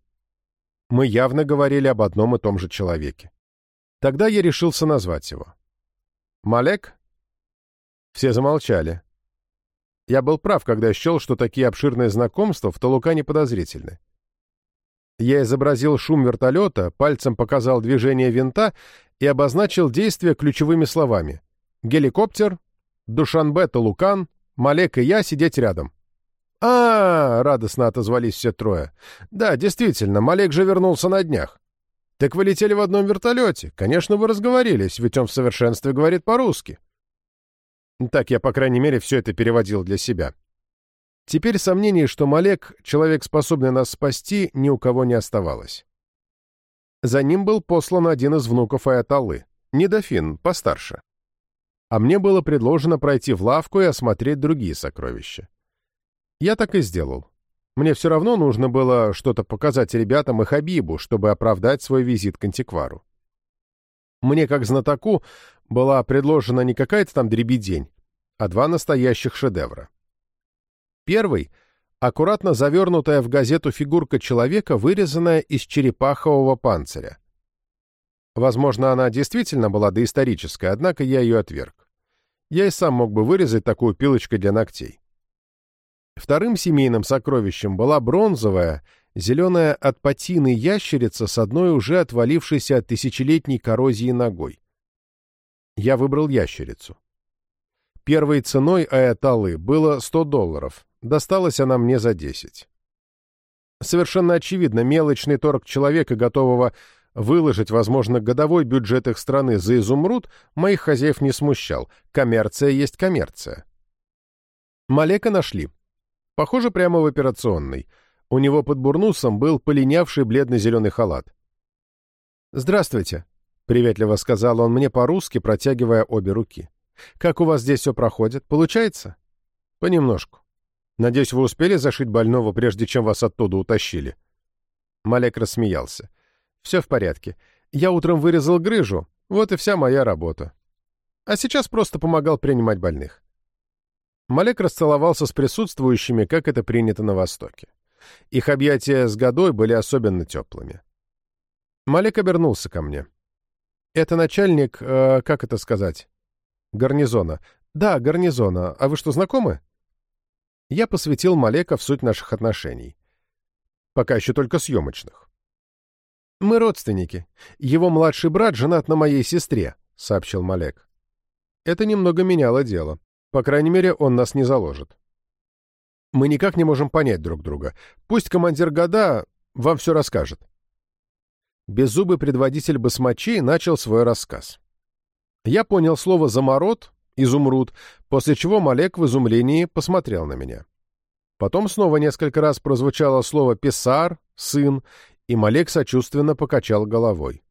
Мы явно говорили об одном и том же человеке. Тогда я решился назвать его. «Малек?» Все замолчали. Я был прав, когда счел, что такие обширные знакомства в Талукане подозрительны. Я изобразил шум вертолета, пальцем показал движение винта и обозначил действия ключевыми словами. «Геликоптер», «Душанбе Талукан», «Малек и я сидеть рядом». А, радостно отозвались все трое. Да, действительно, Малек же вернулся на днях. Так вы летели в одном вертолете. Конечно, вы разговорились, ведь он в совершенстве говорит по-русски. Так я, по крайней мере, все это переводил для себя. Теперь сомнений, что Малек — человек, способный нас спасти, ни у кого не оставалось. За ним был послан один из внуков Аяталы, не дофин, постарше. А мне было предложено пройти в лавку и осмотреть другие сокровища. Я так и сделал. Мне все равно нужно было что-то показать ребятам и Хабибу, чтобы оправдать свой визит к антиквару. Мне, как знатоку, была предложена не какая-то там дребедень, а два настоящих шедевра. Первый — аккуратно завернутая в газету фигурка человека, вырезанная из черепахового панциря. Возможно, она действительно была доисторическая, однако я ее отверг. Я и сам мог бы вырезать такую пилочкой для ногтей. Вторым семейным сокровищем была бронзовая, зеленая от патины ящерица с одной уже отвалившейся от тысячелетней коррозии ногой. Я выбрал ящерицу. Первой ценой Аяталы было 100 долларов, досталась она мне за 10. Совершенно очевидно, мелочный торг человека, готового выложить, возможно, годовой бюджет их страны за изумруд, моих хозяев не смущал. Коммерция есть коммерция. Малека нашли. Похоже, прямо в операционной. У него под бурнусом был полинявший бледно-зеленый халат. «Здравствуйте», — приветливо сказал он мне по-русски, протягивая обе руки. «Как у вас здесь все проходит? Получается?» «Понемножку. Надеюсь, вы успели зашить больного, прежде чем вас оттуда утащили?» Малек рассмеялся. «Все в порядке. Я утром вырезал грыжу, вот и вся моя работа. А сейчас просто помогал принимать больных». Малек расцеловался с присутствующими, как это принято на Востоке. Их объятия с годой были особенно теплыми. Малек обернулся ко мне. «Это начальник, э, как это сказать?» «Гарнизона». «Да, гарнизона. А вы что, знакомы?» Я посвятил Малека в суть наших отношений. Пока еще только съемочных. «Мы родственники. Его младший брат женат на моей сестре», — сообщил Малек. Это немного меняло дело. По крайней мере, он нас не заложит. Мы никак не можем понять друг друга. Пусть командир года вам все расскажет. Беззубый предводитель басмачей начал свой рассказ. Я понял слово «заморот» изумруд, после чего Малек в изумлении посмотрел на меня. Потом снова несколько раз прозвучало слово «писар», «сын», и Малек сочувственно покачал головой.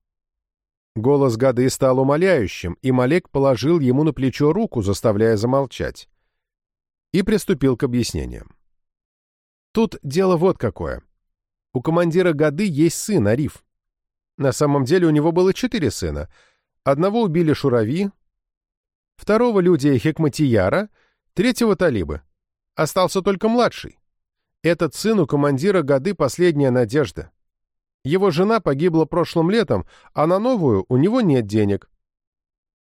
Голос Гады стал умоляющим, и Малек положил ему на плечо руку, заставляя замолчать. И приступил к объяснениям. Тут дело вот какое. У командира Гады есть сын, Ариф. На самом деле у него было четыре сына. Одного убили шурави, второго люди Хекматияра, третьего Талибы. Остался только младший. Этот сын у командира годы последняя надежда. Его жена погибла прошлым летом, а на новую у него нет денег.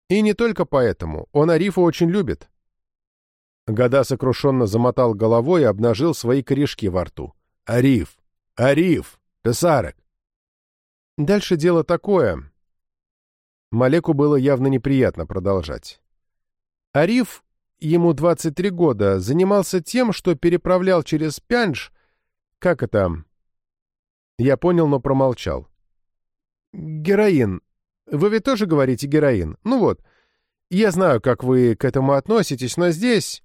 И не только поэтому, он Арифа очень любит. Года сокрушенно замотал головой и обнажил свои корешки во рту. «Ариф! Ариф! Песарок!» Дальше дело такое. Малеку было явно неприятно продолжать. Ариф, ему 23 года, занимался тем, что переправлял через Пянж... Как это? Я понял, но промолчал. Героин. Вы ведь тоже говорите героин? Ну вот. Я знаю, как вы к этому относитесь, но здесь...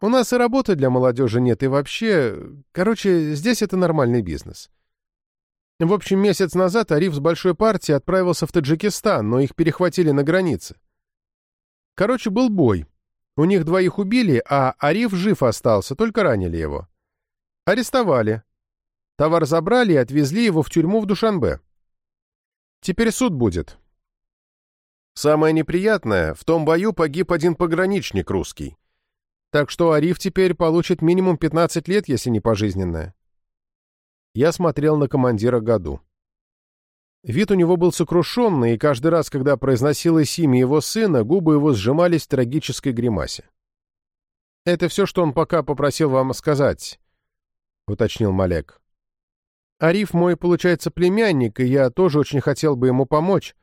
У нас и работы для молодежи нет, и вообще... Короче, здесь это нормальный бизнес. В общем, месяц назад Ариф с большой партией отправился в Таджикистан, но их перехватили на границе. Короче, был бой. У них двоих убили, а Ариф жив остался, только ранили его. Арестовали. Товар забрали и отвезли его в тюрьму в Душанбе. Теперь суд будет. Самое неприятное, в том бою погиб один пограничник русский. Так что Ариф теперь получит минимум 15 лет, если не пожизненное. Я смотрел на командира году. Вид у него был сокрушенный, и каждый раз, когда произносилось имя его сына, губы его сжимались в трагической гримасе. «Это все, что он пока попросил вам сказать», — уточнил Малек. «Ариф мой, получается, племянник, и я тоже очень хотел бы ему помочь.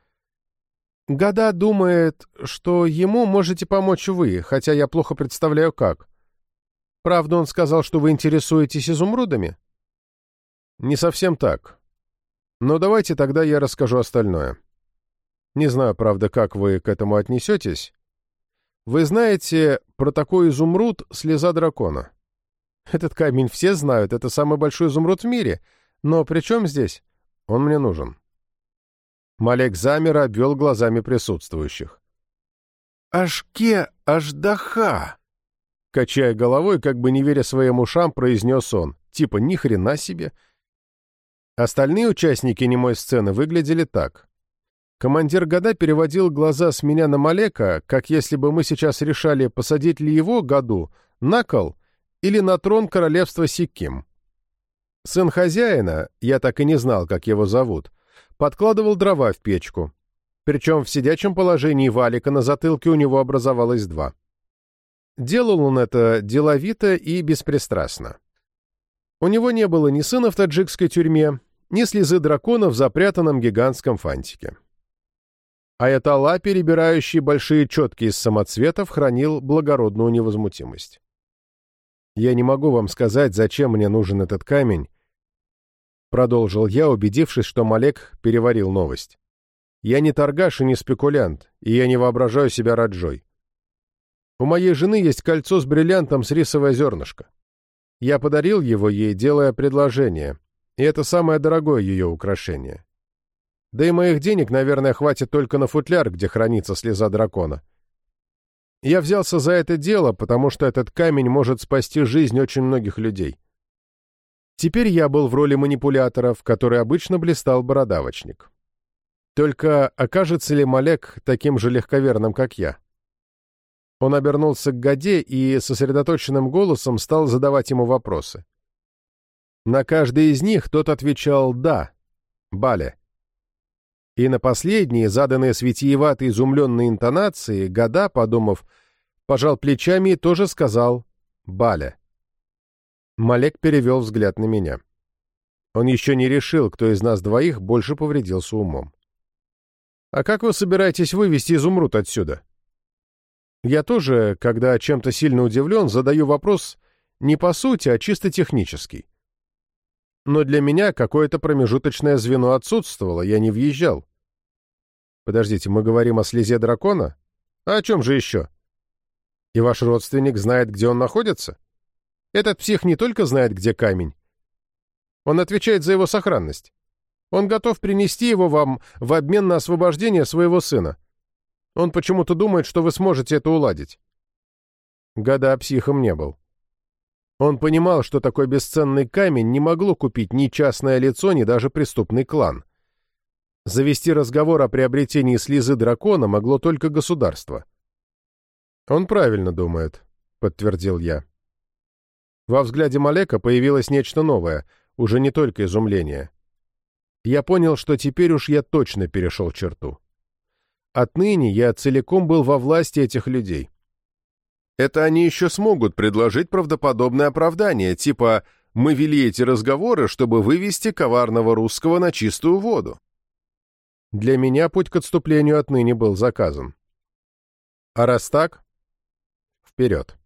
Гада думает, что ему можете помочь вы, хотя я плохо представляю, как. Правда, он сказал, что вы интересуетесь изумрудами?» «Не совсем так», но давайте тогда я расскажу остальное. Не знаю, правда, как вы к этому отнесетесь. Вы знаете про такой изумруд «Слеза дракона». Этот камень все знают, это самый большой изумруд в мире. Но при чем здесь? Он мне нужен. Малек замер и обвел глазами присутствующих. «Ашке Аждаха!» Качая головой, как бы не веря своим ушам, произнес он. Типа, ни хрена себе. Остальные участники немой сцены выглядели так. Командир года переводил глаза с меня на Малека, как если бы мы сейчас решали, посадить ли его, году, на кол или на трон королевства Сиким. Сын хозяина, я так и не знал, как его зовут, подкладывал дрова в печку. Причем в сидячем положении валика на затылке у него образовалось два. Делал он это деловито и беспристрастно. У него не было ни сына в таджикской тюрьме, ни слезы дракона в запрятанном гигантском фантике. Аятолла, перебирающий большие четки из самоцветов, хранил благородную невозмутимость. «Я не могу вам сказать, зачем мне нужен этот камень», — продолжил я, убедившись, что Малек переварил новость. «Я не торгаш и не спекулянт, и я не воображаю себя раджой. У моей жены есть кольцо с бриллиантом с рисовое зернышко. Я подарил его ей, делая предложение, и это самое дорогое ее украшение. Да и моих денег, наверное, хватит только на футляр, где хранится слеза дракона. Я взялся за это дело, потому что этот камень может спасти жизнь очень многих людей. Теперь я был в роли манипулятора, в которой обычно блистал бородавочник. Только окажется ли Малек таким же легковерным, как я? Он обернулся к Гаде и сосредоточенным голосом стал задавать ему вопросы. На каждый из них тот отвечал «да», «бале». И на последние, заданные с витиеватой изумленной интонацией, года, подумав, пожал плечами и тоже сказал «Баля». Малек перевел взгляд на меня. Он еще не решил, кто из нас двоих больше повредился умом. «А как вы собираетесь вывести изумруд отсюда?» Я тоже, когда чем-то сильно удивлен, задаю вопрос не по сути, а чисто технический. Но для меня какое-то промежуточное звено отсутствовало, я не въезжал. Подождите, мы говорим о слезе дракона? А о чем же еще? И ваш родственник знает, где он находится? Этот псих не только знает, где камень. Он отвечает за его сохранность. Он готов принести его вам в обмен на освобождение своего сына. Он почему-то думает, что вы сможете это уладить. Года психом не был. Он понимал, что такой бесценный камень не могло купить ни частное лицо, ни даже преступный клан. Завести разговор о приобретении слезы дракона могло только государство. «Он правильно думает», — подтвердил я. Во взгляде Малека появилось нечто новое, уже не только изумление. Я понял, что теперь уж я точно перешел черту. Отныне я целиком был во власти этих людей. Это они еще смогут предложить правдоподобное оправдание, типа «мы вели эти разговоры, чтобы вывести коварного русского на чистую воду». Для меня путь к отступлению отныне был заказан. А раз так, вперед.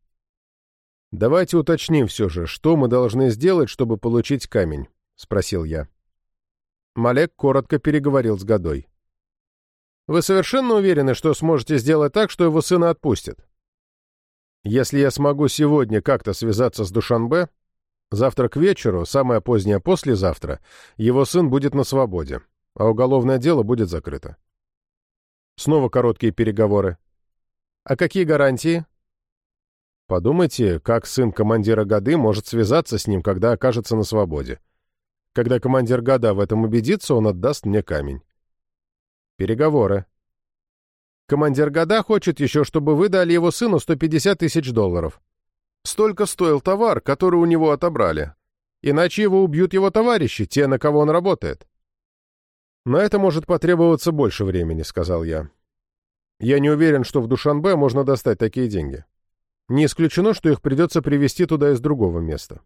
Давайте уточним все же, что мы должны сделать, чтобы получить камень, спросил я. Малек коротко переговорил с Годой. Вы совершенно уверены, что сможете сделать так, что его сына отпустят? Если я смогу сегодня как-то связаться с Душанбе, завтра к вечеру, самое позднее послезавтра, его сын будет на свободе а уголовное дело будет закрыто. Снова короткие переговоры. А какие гарантии? Подумайте, как сын командира Гады может связаться с ним, когда окажется на свободе. Когда командир Гада в этом убедится, он отдаст мне камень. Переговоры. Командир Гада хочет еще, чтобы вы дали его сыну 150 тысяч долларов. Столько стоил товар, который у него отобрали. Иначе его убьют его товарищи, те, на кого он работает. «На это может потребоваться больше времени», — сказал я. «Я не уверен, что в Душанбе можно достать такие деньги. Не исключено, что их придется привезти туда из другого места».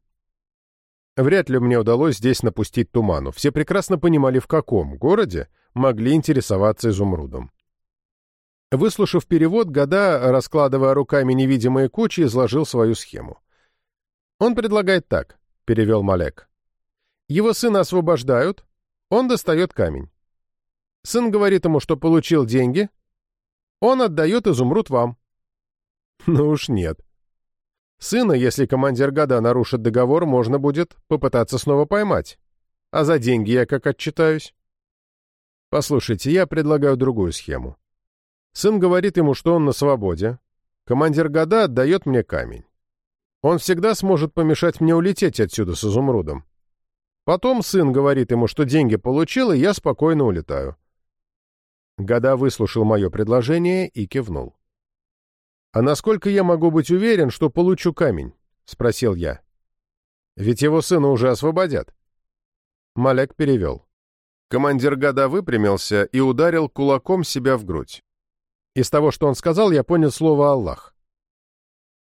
Вряд ли мне удалось здесь напустить туману. Все прекрасно понимали, в каком городе могли интересоваться изумрудом. Выслушав перевод, Года, раскладывая руками невидимые кучи, изложил свою схему. «Он предлагает так», — перевел Малек. «Его сына освобождают, он достает камень. Сын говорит ему, что получил деньги. Он отдает изумруд вам. (laughs) Ну уж нет. Сына, если командир года нарушит договор, можно будет попытаться снова поймать. А за деньги я как отчитаюсь? Послушайте, я предлагаю другую схему. Сын говорит ему, что он на свободе. Командир года отдает мне камень. Он всегда сможет помешать мне улететь отсюда с изумрудом. Потом сын говорит ему, что деньги получил, и я спокойно улетаю. Года выслушал мое предложение и кивнул. «А насколько я могу быть уверен, что получу камень?» — спросил я. «Ведь его сына уже освободят». Малек перевел. Командир Года выпрямился и ударил кулаком себя в грудь. Из того, что он сказал, я понял слово «Аллах».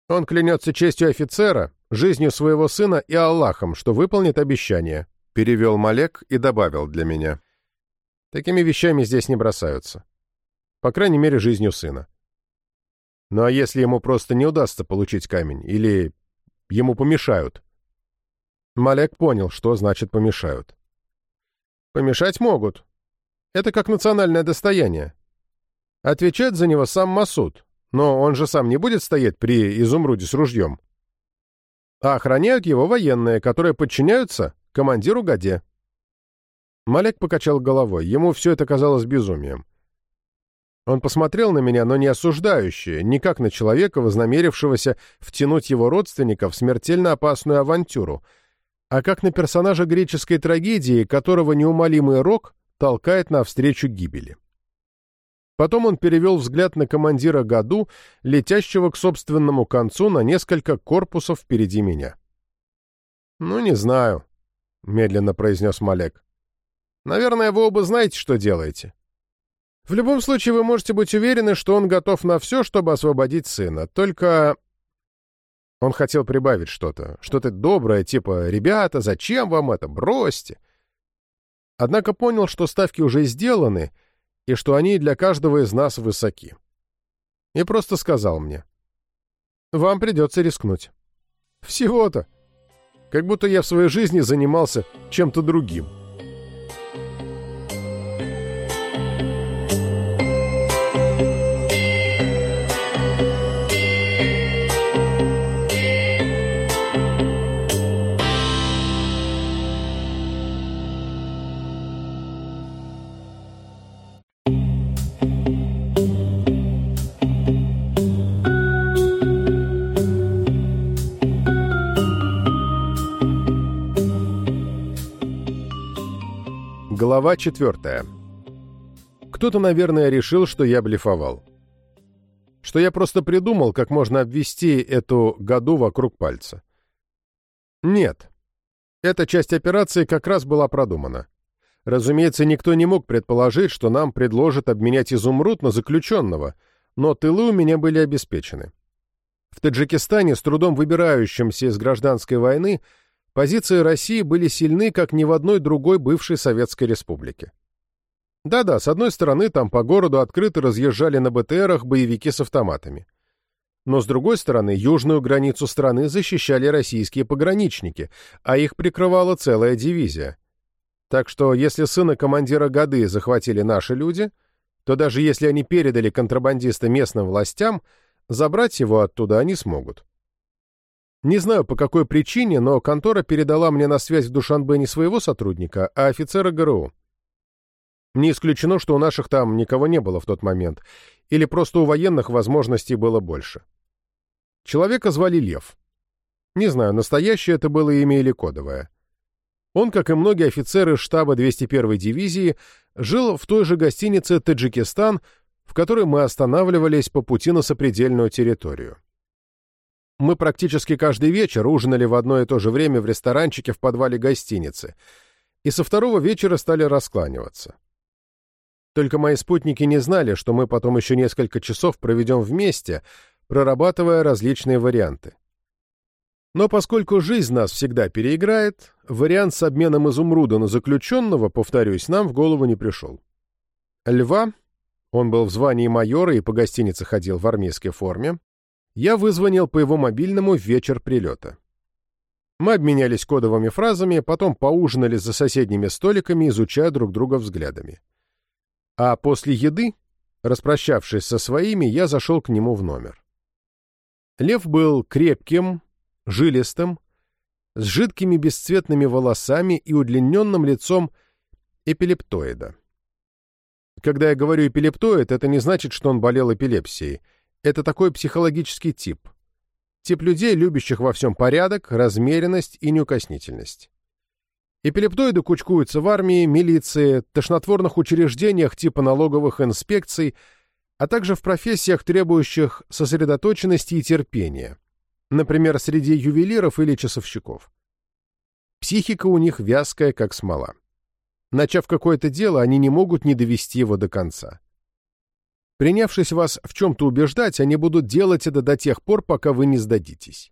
Он клянется честью офицера, жизнью своего сына и Аллахом, что выполнит обещание», — перевел Малек и добавил для меня. «Такими вещами здесь не бросаются. По крайней мере, жизнью сына. Ну а если ему просто не удастся получить камень, или ему помешают?» Малек понял, что значит «помешают». «Помешать могут. Это как национальное достояние. Отвечает за него сам Масуд, но он же сам не будет стоять при изумруде с ружьем. А охраняют его военные, которые подчиняются командиру Гаде. Малек покачал головой. Ему все это казалось безумием. Он посмотрел на меня, но не осуждающе, не как на человека, вознамерившегося втянуть его родственников в смертельно опасную авантюру, а как на персонажа греческой трагедии, которого неумолимый рок толкает навстречу гибели. Потом он перевел взгляд на командира Гаду, летящего к собственному концу на несколько корпусов впереди меня. «Ну, не знаю», — медленно произнес Малек. «Наверное, вы оба знаете, что делаете. В любом случае, вы можете быть уверены, что он готов на все, чтобы освободить сына. Только...» Он хотел прибавить что-то, что-то доброе, типа «Ребята, зачем вам это? Бросьте!» Однако понял, что ставки уже сделаны — и что они для каждого из нас высоки. И просто сказал мне. «Вам придется рискнуть». Всего-то. Как будто я в своей жизни занимался чем-то другим. Глава четвертая. Кто-то, наверное, решил, что я блефовал. Что я просто придумал, как можно обвести эту году вокруг пальца. Нет. Эта часть операции как раз была продумана. Разумеется, никто не мог предположить, что нам предложат обменять изумруд на заключенного, но тылы у меня были обеспечены. В Таджикистане, с трудом выбирающимся из гражданской войны, позиции России были сильны, как ни в одной другой бывшей Советской Республике. Да-да, с одной стороны, там по городу открыто разъезжали на БТРах боевики с автоматами. Но с другой стороны, южную границу страны защищали российские пограничники, а их прикрывала целая дивизия. Так что, если сына командира Гады захватили наши люди, то даже если они передали контрабандиста местным властям, забрать его оттуда они смогут. Не знаю, по какой причине, но контора передала мне на связь в Душанбе не своего сотрудника, а офицера ГРУ. Не исключено, что у наших там никого не было в тот момент, или просто у военных возможностей было больше. Человека звали Лев. Не знаю, настоящее это было имя или кодовое. Он, как и многие офицеры штаба 201-й дивизии, жил в той же гостинице «Таджикистан», в которой мы останавливались по пути на сопредельную территорию. Мы практически каждый вечер ужинали в одно и то же время в ресторанчике в подвале гостиницы, и со второго вечера стали раскланиваться. Только мои спутники не знали, что мы потом еще несколько часов проведем вместе, прорабатывая различные варианты. Но поскольку жизнь нас всегда переиграет, вариант с обменом изумруда на заключенного, повторюсь, нам в голову не пришел. Льва, он был в звании майора и по гостинице ходил в армейской форме, я вызвонил по его мобильному вечер прилета. Мы обменялись кодовыми фразами, потом поужинали за соседними столиками, изучая друг друга взглядами. А после еды, распрощавшись со своими, я зашел к нему в номер. Лев был крепким, жилистым, с жидкими бесцветными волосами и удлиненным лицом эпилептоида. Когда я говорю эпилептоид, это не значит, что он болел эпилепсией — это такой психологический тип. Тип людей, любящих во всем порядок, размеренность и неукоснительность. Эпилептоиды кучкуются в армии, милиции, тошнотворных учреждениях типа налоговых инспекций, а также в профессиях, требующих сосредоточенности и терпения, например, среди ювелиров или часовщиков. Психика у них вязкая, как смола. Начав какое-то дело, они не могут не довести его до конца. Принявшись вас в чем-то убеждать, они будут делать это до тех пор, пока вы не сдадитесь.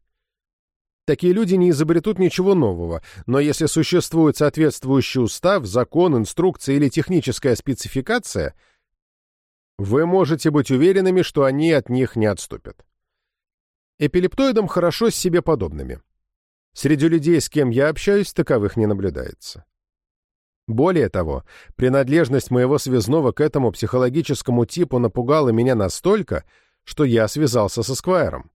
Такие люди не изобретут ничего нового, но если существует соответствующий устав, закон, инструкция или техническая спецификация, вы можете быть уверенными, что они от них не отступят. Эпилептоидам хорошо с себе подобными. Среди людей, с кем я общаюсь, таковых не наблюдается. Более того, принадлежность моего связного к этому психологическому типу напугала меня настолько, что я связался со Сквайром.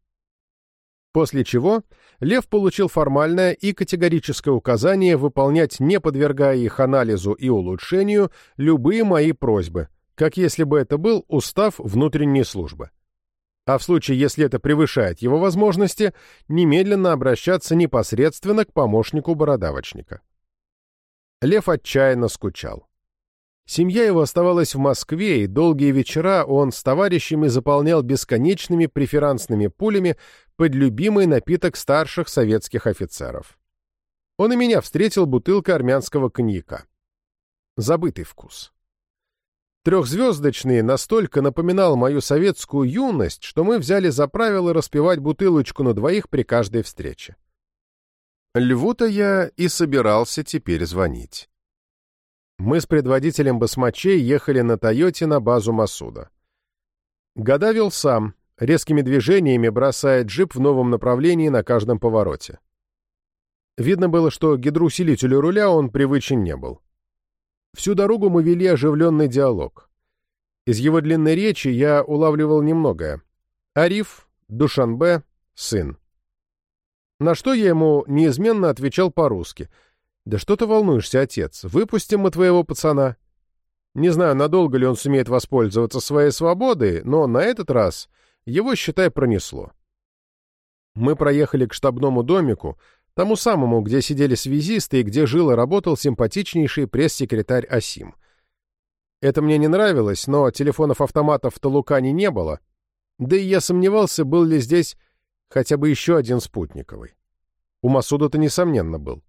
После чего Лев получил формальное и категорическое указание выполнять, не подвергая их анализу и улучшению, любые мои просьбы, как если бы это был устав внутренней службы. А в случае, если это превышает его возможности, немедленно обращаться непосредственно к помощнику бородавочника. Лев отчаянно скучал. Семья его оставалась в Москве, и долгие вечера он с товарищами заполнял бесконечными преферансными пулями под любимый напиток старших советских офицеров. Он и меня встретил бутылкой армянского коньяка. Забытый вкус. Трехзвездочный настолько напоминал мою советскую юность, что мы взяли за правило распивать бутылочку на двоих при каждой встрече. Льву-то я и собирался теперь звонить. Мы с предводителем басмачей ехали на «Тойоте» на базу Масуда. Гадавил сам, резкими движениями бросая джип в новом направлении на каждом повороте. Видно было, что гидроусилителю руля он привычен не был. Всю дорогу мы вели оживленный диалог. Из его длинной речи я улавливал немногое. Ариф, Душанбе, сын. На что я ему неизменно отвечал по-русски. «Да что ты волнуешься, отец? Выпустим мы твоего пацана». Не знаю, надолго ли он сумеет воспользоваться своей свободой, но на этот раз его, считай, пронесло. Мы проехали к штабному домику, тому самому, где сидели связисты и где жил и работал симпатичнейший пресс-секретарь Асим. Это мне не нравилось, но телефонов-автоматов в Талукане не было, да и я сомневался, был ли здесь хотя бы еще один спутниковый. У Масуда-то, несомненно, был.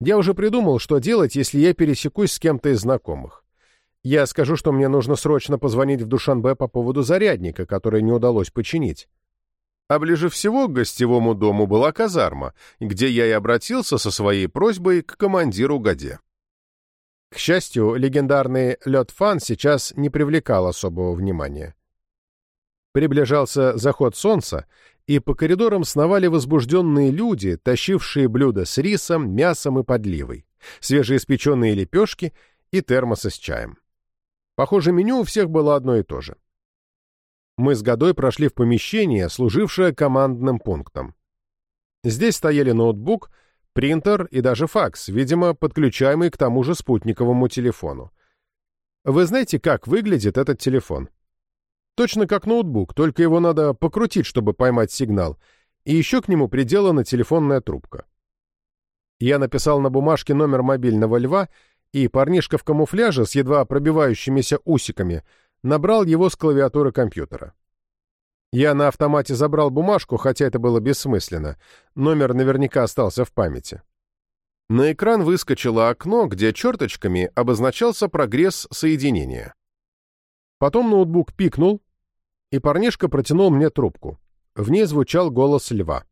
Я уже придумал, что делать, если я пересекусь с кем-то из знакомых. Я скажу, что мне нужно срочно позвонить в Душанбе по поводу зарядника, который не удалось починить. А ближе всего к гостевому дому была казарма, где я и обратился со своей просьбой к командиру Гаде. К счастью, легендарный Лед-Фан сейчас не привлекал особого внимания. Приближался заход солнца, и по коридорам сновали возбужденные люди, тащившие блюда с рисом, мясом и подливой, свежеиспеченные лепешки и термосы с чаем. Похоже, меню у всех было одно и то же. Мы с Годой прошли в помещение, служившее командным пунктом. Здесь стояли ноутбук, принтер и даже факс, видимо, подключаемый к тому же спутниковому телефону. Вы знаете, как выглядит этот телефон? Точно как ноутбук, только его надо покрутить, чтобы поймать сигнал, и еще к нему приделана телефонная трубка. Я написал на бумажке номер мобильного льва, и парнишка в камуфляже с едва пробивающимися усиками набрал его с клавиатуры компьютера. Я на автомате забрал бумажку, хотя это было бессмысленно. Номер наверняка остался в памяти. На экран выскочило окно, где черточками обозначался прогресс соединения. Потом ноутбук пикнул, и парнишка протянул мне трубку. В ней звучал голос льва.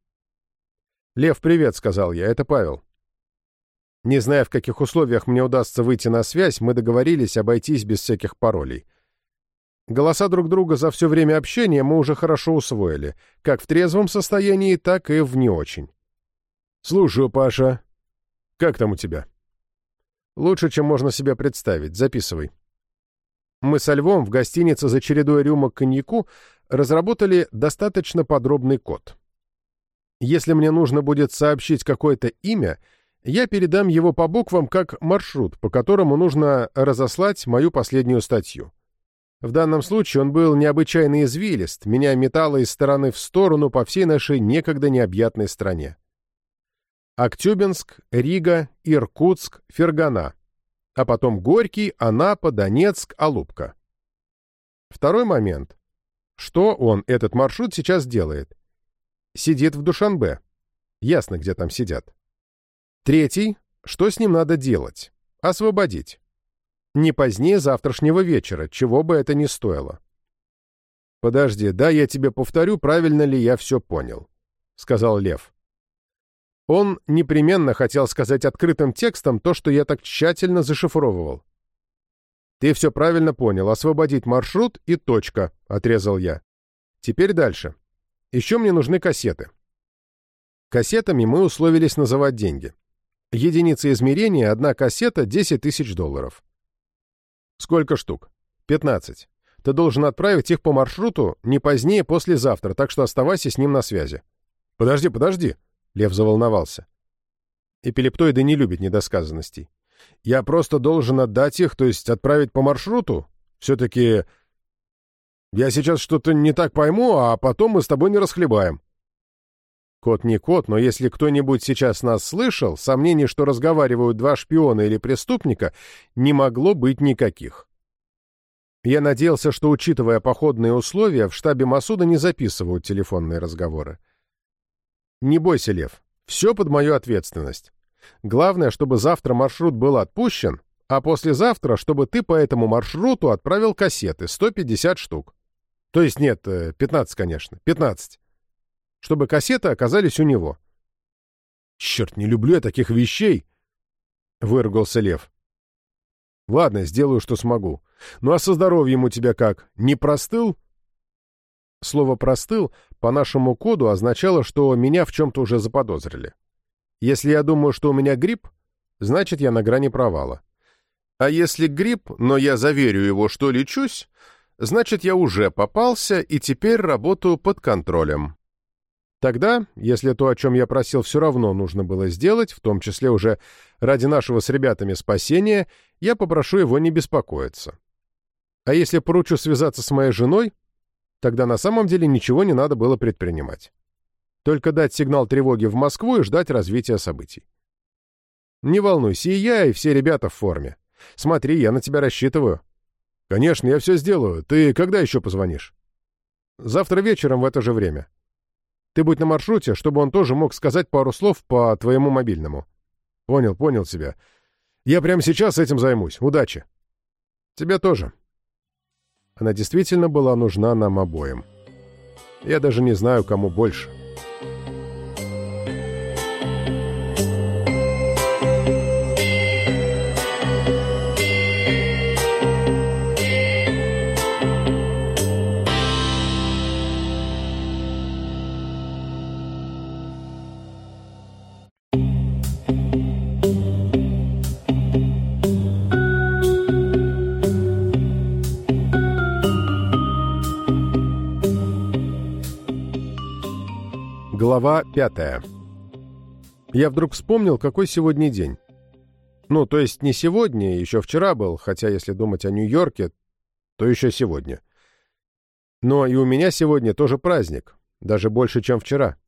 «Лев, привет», — сказал я, — «это Павел». Не зная, в каких условиях мне удастся выйти на связь, мы договорились обойтись без всяких паролей. Голоса друг друга за все время общения мы уже хорошо усвоили, как в трезвом состоянии, так и в не очень. «Слушаю, Паша. Как там у тебя?» «Лучше, чем можно себе представить. Записывай». Мы со Львом в гостинице за чередой рюмок коньяку разработали достаточно подробный код. Если мне нужно будет сообщить какое-то имя, я передам его по буквам как маршрут, по которому нужно разослать мою последнюю статью. В данном случае он был необычайно извилист, меня метало из стороны в сторону по всей нашей некогда необъятной стране. Актюбинск, Рига, Иркутск, Фергана а потом Горький, Анапа, Донецк, Алупка. Второй момент. Что он, этот маршрут, сейчас делает? Сидит в Душанбе. Ясно, где там сидят. Третий. Что с ним надо делать? Освободить. Не позднее завтрашнего вечера, чего бы это ни стоило. «Подожди, да я тебе повторю, правильно ли я все понял», — сказал Лев. Он непременно хотел сказать открытым текстом то, что я так тщательно зашифровывал. «Ты все правильно понял. Освободить маршрут и точка», — отрезал я. «Теперь дальше. Еще мне нужны кассеты». Кассетами мы условились называть деньги. Единица измерения — одна кассета — 10 тысяч долларов. Сколько штук? 15. Ты должен отправить их по маршруту не позднее послезавтра, так что оставайся с ним на связи. Подожди, подожди, Лев заволновался. Эпилептоиды не любят недосказанностей. Я просто должен отдать их, то есть отправить по маршруту? Все-таки... Я сейчас что-то не так пойму, а потом мы с тобой не расхлебаем. Кот не кот, но если кто-нибудь сейчас нас слышал, сомнений, что разговаривают два шпиона или преступника, не могло быть никаких. Я надеялся, что, учитывая походные условия, в штабе Масуда не записывают телефонные разговоры. Не бойся, Лев, все под мою ответственность. Главное, чтобы завтра маршрут был отпущен, а послезавтра, чтобы ты по этому маршруту отправил кассеты, 150 штук. То есть нет, 15, э, конечно, 15. Чтобы кассеты оказались у него. Черт, не люблю я таких вещей, — выругался Лев. Ладно, сделаю, что смогу. Ну а со здоровьем у тебя как? Не простыл? Слово «простыл» по нашему коду означало, что меня в чем-то уже заподозрили. Если я думаю, что у меня грипп, значит, я на грани провала. А если грипп, но я заверю его, что лечусь, значит, я уже попался и теперь работаю под контролем. Тогда, если то, о чем я просил, все равно нужно было сделать, в том числе уже ради нашего с ребятами спасения, я попрошу его не беспокоиться. А если поручу связаться с моей женой, тогда на самом деле ничего не надо было предпринимать. Только дать сигнал тревоги в Москву и ждать развития событий. Не волнуйся, и я, и все ребята в форме. Смотри, я на тебя рассчитываю. Конечно, я все сделаю. Ты когда еще позвонишь? Завтра вечером в это же время. Ты будь на маршруте, чтобы он тоже мог сказать пару слов по твоему мобильному. Понял, понял тебя. Я прямо сейчас этим займусь. Удачи. Тебе тоже. Она действительно была нужна нам обоим. Я даже не знаю, кому больше. Глава пятая. Я вдруг вспомнил, какой сегодня день. Ну, то есть не сегодня, еще вчера был, хотя если думать о Нью-Йорке, то еще сегодня. Но и у меня сегодня тоже праздник, даже больше, чем вчера.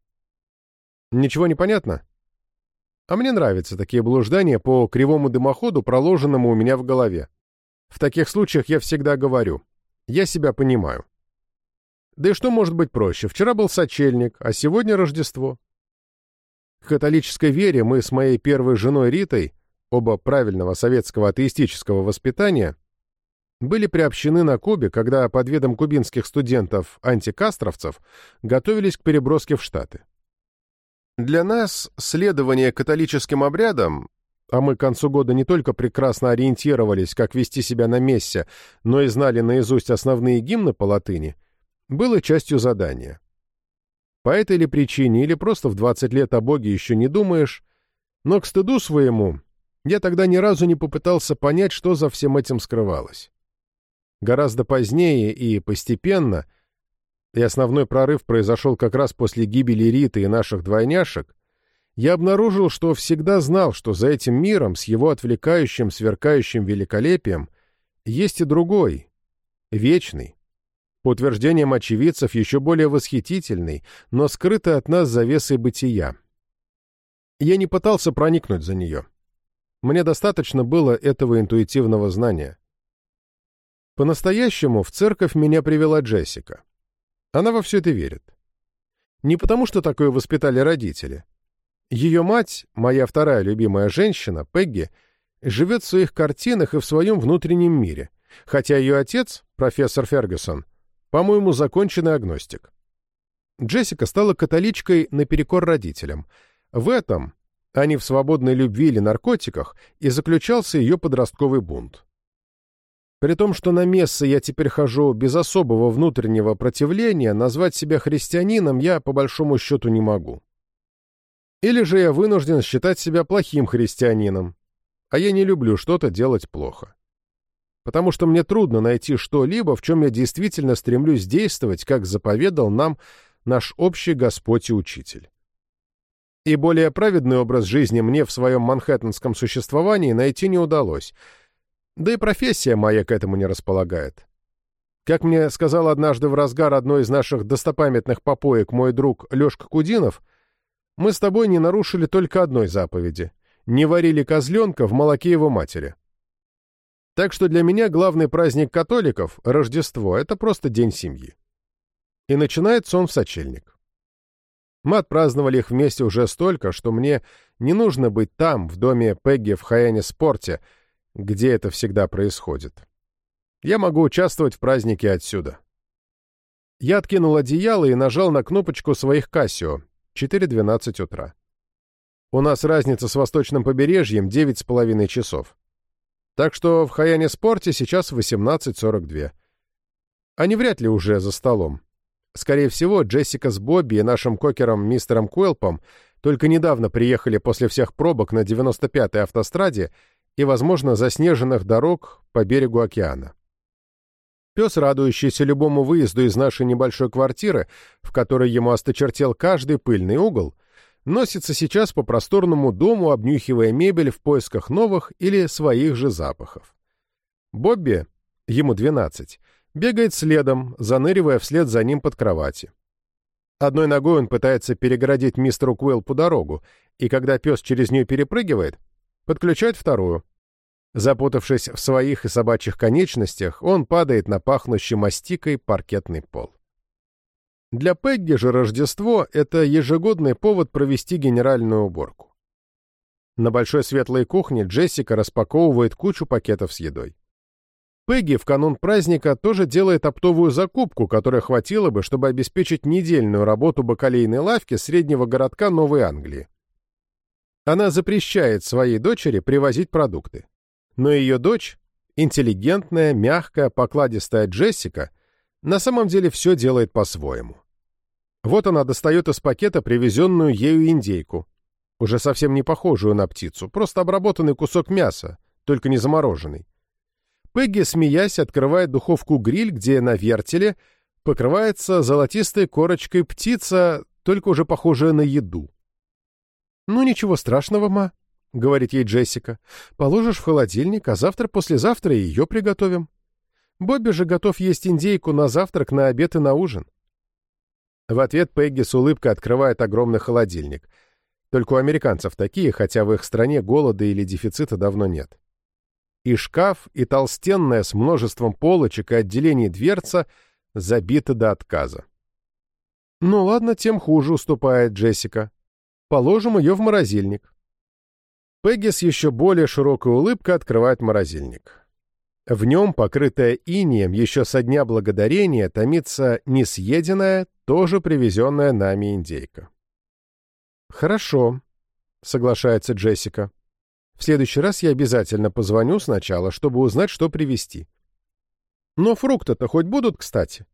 Ничего не понятно? А мне нравятся такие блуждания по кривому дымоходу, проложенному у меня в голове. В таких случаях я всегда говорю, я себя понимаю. Да и что может быть проще? Вчера был сочельник, а сегодня Рождество. К католической вере мы с моей первой женой Ритой, оба правильного советского атеистического воспитания, были приобщены на Кубе, когда под видом кубинских студентов-антикастровцев готовились к переброске в Штаты. Для нас следование католическим обрядам, а мы к концу года не только прекрасно ориентировались, как вести себя на мессе, но и знали наизусть основные гимны по латыни – было частью задания. По этой ли причине, или просто в 20 лет о Боге еще не думаешь, но к стыду своему я тогда ни разу не попытался понять, что за всем этим скрывалось. Гораздо позднее и постепенно, и основной прорыв произошел как раз после гибели Риты и наших двойняшек, я обнаружил, что всегда знал, что за этим миром с его отвлекающим, сверкающим великолепием есть и другой, вечный, по утверждениям очевидцев, еще более восхитительный, но скрытый от нас завесой бытия. Я не пытался проникнуть за нее. Мне достаточно было этого интуитивного знания. По-настоящему в церковь меня привела Джессика. Она во все это верит. Не потому, что такое воспитали родители. Ее мать, моя вторая любимая женщина, Пегги, живет в своих картинах и в своем внутреннем мире, хотя ее отец, профессор Фергюсон, по-моему, законченный агностик. Джессика стала католичкой наперекор родителям. В этом, а не в свободной любви или наркотиках, и заключался ее подростковый бунт. При том, что на место я теперь хожу без особого внутреннего противления, назвать себя христианином я по большому счету не могу. Или же я вынужден считать себя плохим христианином, а я не люблю что-то делать плохо. Потому что мне трудно найти что-либо, в чем я действительно стремлюсь действовать, как заповедал нам наш общий Господь и Учитель. И более праведный образ жизни мне в своем манхэттенском существовании найти не удалось — да и профессия моя к этому не располагает. Как мне сказал однажды в разгар одной из наших достопамятных попоек мой друг Лешка Кудинов, мы с тобой не нарушили только одной заповеди — не варили козленка в молоке его матери. Так что для меня главный праздник католиков — Рождество — это просто день семьи. И начинается он в сочельник. Мы отпраздновали их вместе уже столько, что мне не нужно быть там, в доме Пегги в Хайане-спорте — где это всегда происходит. Я могу участвовать в празднике отсюда. Я откинул одеяло и нажал на кнопочку своих Casio. 4.12 утра. У нас разница с восточным побережьем 9,5 часов. Так что в Хаяне Спорте сейчас 18.42. Они вряд ли уже за столом. Скорее всего, Джессика с Бобби и нашим кокером мистером Куэлпом только недавно приехали после всех пробок на 95-й автостраде и, возможно, заснеженных дорог по берегу океана. Пес, радующийся любому выезду из нашей небольшой квартиры, в которой ему осточертел каждый пыльный угол, носится сейчас по просторному дому, обнюхивая мебель в поисках новых или своих же запахов. Бобби, ему 12, бегает следом, заныривая вслед за ним под кровати. Одной ногой он пытается перегородить мистеру Куэлпу дорогу, и когда пес через нее перепрыгивает, подключает вторую. Запутавшись в своих и собачьих конечностях, он падает на пахнущий мастикой паркетный пол. Для Пегги же Рождество — это ежегодный повод провести генеральную уборку. На большой светлой кухне Джессика распаковывает кучу пакетов с едой. Пегги в канун праздника тоже делает оптовую закупку, которая хватило бы, чтобы обеспечить недельную работу бакалейной лавки среднего городка Новой Англии. Она запрещает своей дочери привозить продукты. Но ее дочь, интеллигентная, мягкая, покладистая Джессика, на самом деле все делает по-своему. Вот она достает из пакета привезенную ею индейку, уже совсем не похожую на птицу, просто обработанный кусок мяса, только не замороженный. Пегги, смеясь, открывает духовку-гриль, где на вертеле покрывается золотистой корочкой птица, только уже похожая на еду. «Ну, ничего страшного, ма», — говорит ей Джессика. «Положишь в холодильник, а завтра-послезавтра ее приготовим. Бобби же готов есть индейку на завтрак, на обед и на ужин». В ответ Пегги с улыбкой открывает огромный холодильник. Только у американцев такие, хотя в их стране голода или дефицита давно нет. И шкаф, и толстенная с множеством полочек и отделений дверца забиты до отказа. «Ну ладно, тем хуже», — уступает Джессика. Положим ее в морозильник. Пегги с еще более широкой улыбкой открывает морозильник. В нем, покрытая инием еще со дня благодарения, томится несъеденная, тоже привезенная нами индейка. «Хорошо», — соглашается Джессика. «В следующий раз я обязательно позвоню сначала, чтобы узнать, что привезти. Но фрукты-то хоть будут, кстати?»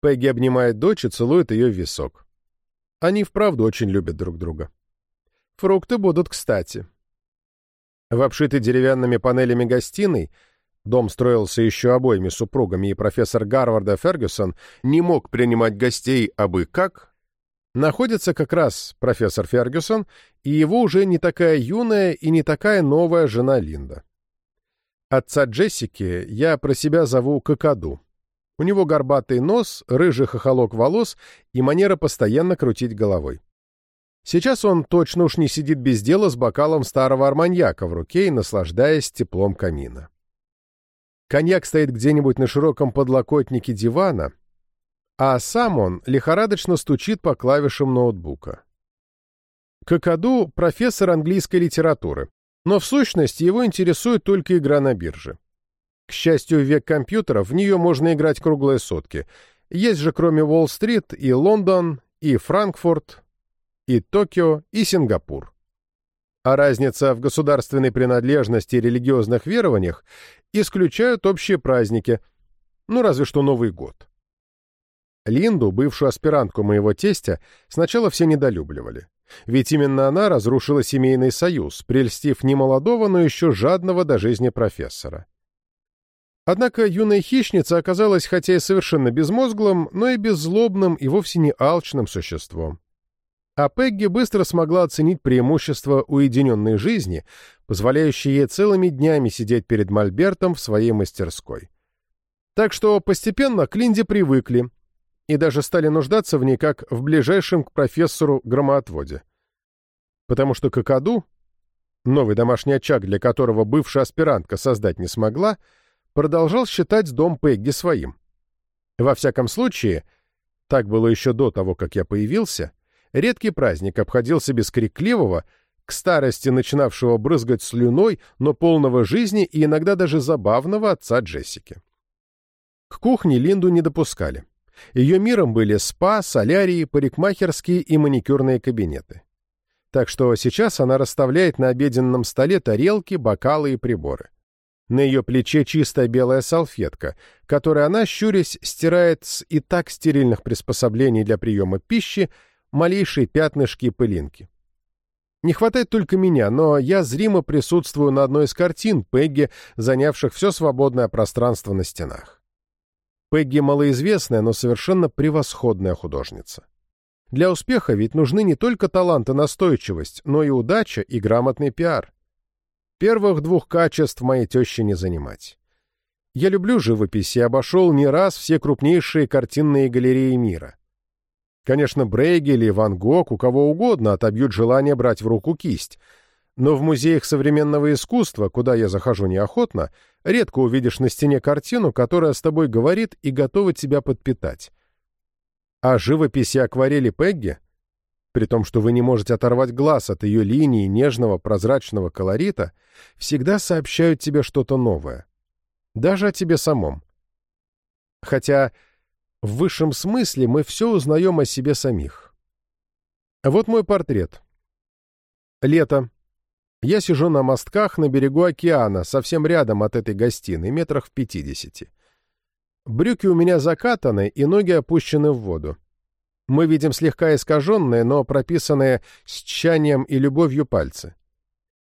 Пегги обнимает дочь и целует ее в висок. Они вправду очень любят друг друга. Фрукты будут кстати. В обшитой деревянными панелями гостиной дом строился еще обоими супругами, и профессор Гарварда Фергюсон не мог принимать гостей абы как, находится как раз профессор Фергюсон и его уже не такая юная и не такая новая жена Линда. Отца Джессики я про себя зову Кокаду. У него горбатый нос, рыжий хохолок волос и манера постоянно крутить головой. Сейчас он точно уж не сидит без дела с бокалом старого арманьяка в руке и наслаждаясь теплом камина. Коньяк стоит где-нибудь на широком подлокотнике дивана, а сам он лихорадочно стучит по клавишам ноутбука. Какаду — профессор английской литературы, но в сущности его интересует только игра на бирже. К счастью, в век компьютеров в нее можно играть круглые сутки. Есть же кроме Уолл-стрит и Лондон, и Франкфурт, и Токио, и Сингапур. А разница в государственной принадлежности и религиозных верованиях исключают общие праздники, ну разве что Новый год. Линду, бывшую аспирантку моего тестя, сначала все недолюбливали. Ведь именно она разрушила семейный союз, прельстив немолодого, но еще жадного до жизни профессора. Однако юная хищница оказалась хотя и совершенно безмозглым, но и беззлобным и вовсе не алчным существом. А Пегги быстро смогла оценить преимущество уединенной жизни, позволяющей ей целыми днями сидеть перед мольбертом в своей мастерской. Так что постепенно к Линде привыкли, и даже стали нуждаться в ней как в ближайшем к профессору громоотводе. Потому что Кокаду, новый домашний очаг, для которого бывшая аспирантка создать не смогла, продолжал считать дом Пегги своим. Во всяком случае, так было еще до того, как я появился, редкий праздник обходился без крикливого, к старости начинавшего брызгать слюной, но полного жизни и иногда даже забавного отца Джессики. К кухне Линду не допускали. Ее миром были спа, солярии, парикмахерские и маникюрные кабинеты. Так что сейчас она расставляет на обеденном столе тарелки, бокалы и приборы. На ее плече чистая белая салфетка, которой она, щурясь, стирает с и так стерильных приспособлений для приема пищи малейшие пятнышки и пылинки. Не хватает только меня, но я зримо присутствую на одной из картин Пегги, занявших все свободное пространство на стенах. Пегги малоизвестная, но совершенно превосходная художница. Для успеха ведь нужны не только талант и настойчивость, но и удача и грамотный пиар. Первых двух качеств моей тещи не занимать. Я люблю живопись и обошел не раз все крупнейшие картинные галереи мира. Конечно, Брейгель и Ван Гог у кого угодно отобьют желание брать в руку кисть — но в музеях современного искусства, куда я захожу неохотно, редко увидишь на стене картину, которая с тобой говорит и готова тебя подпитать. А живописи акварели Пегги, при том, что вы не можете оторвать глаз от ее линии нежного прозрачного колорита, всегда сообщают тебе что-то новое. Даже о тебе самом. Хотя в высшем смысле мы все узнаем о себе самих. Вот мой портрет. Лето, я сижу на мостках на берегу океана, совсем рядом от этой гостиной, метрах в пятидесяти. Брюки у меня закатаны и ноги опущены в воду. Мы видим слегка искаженные, но прописанные с тщанием и любовью пальцы.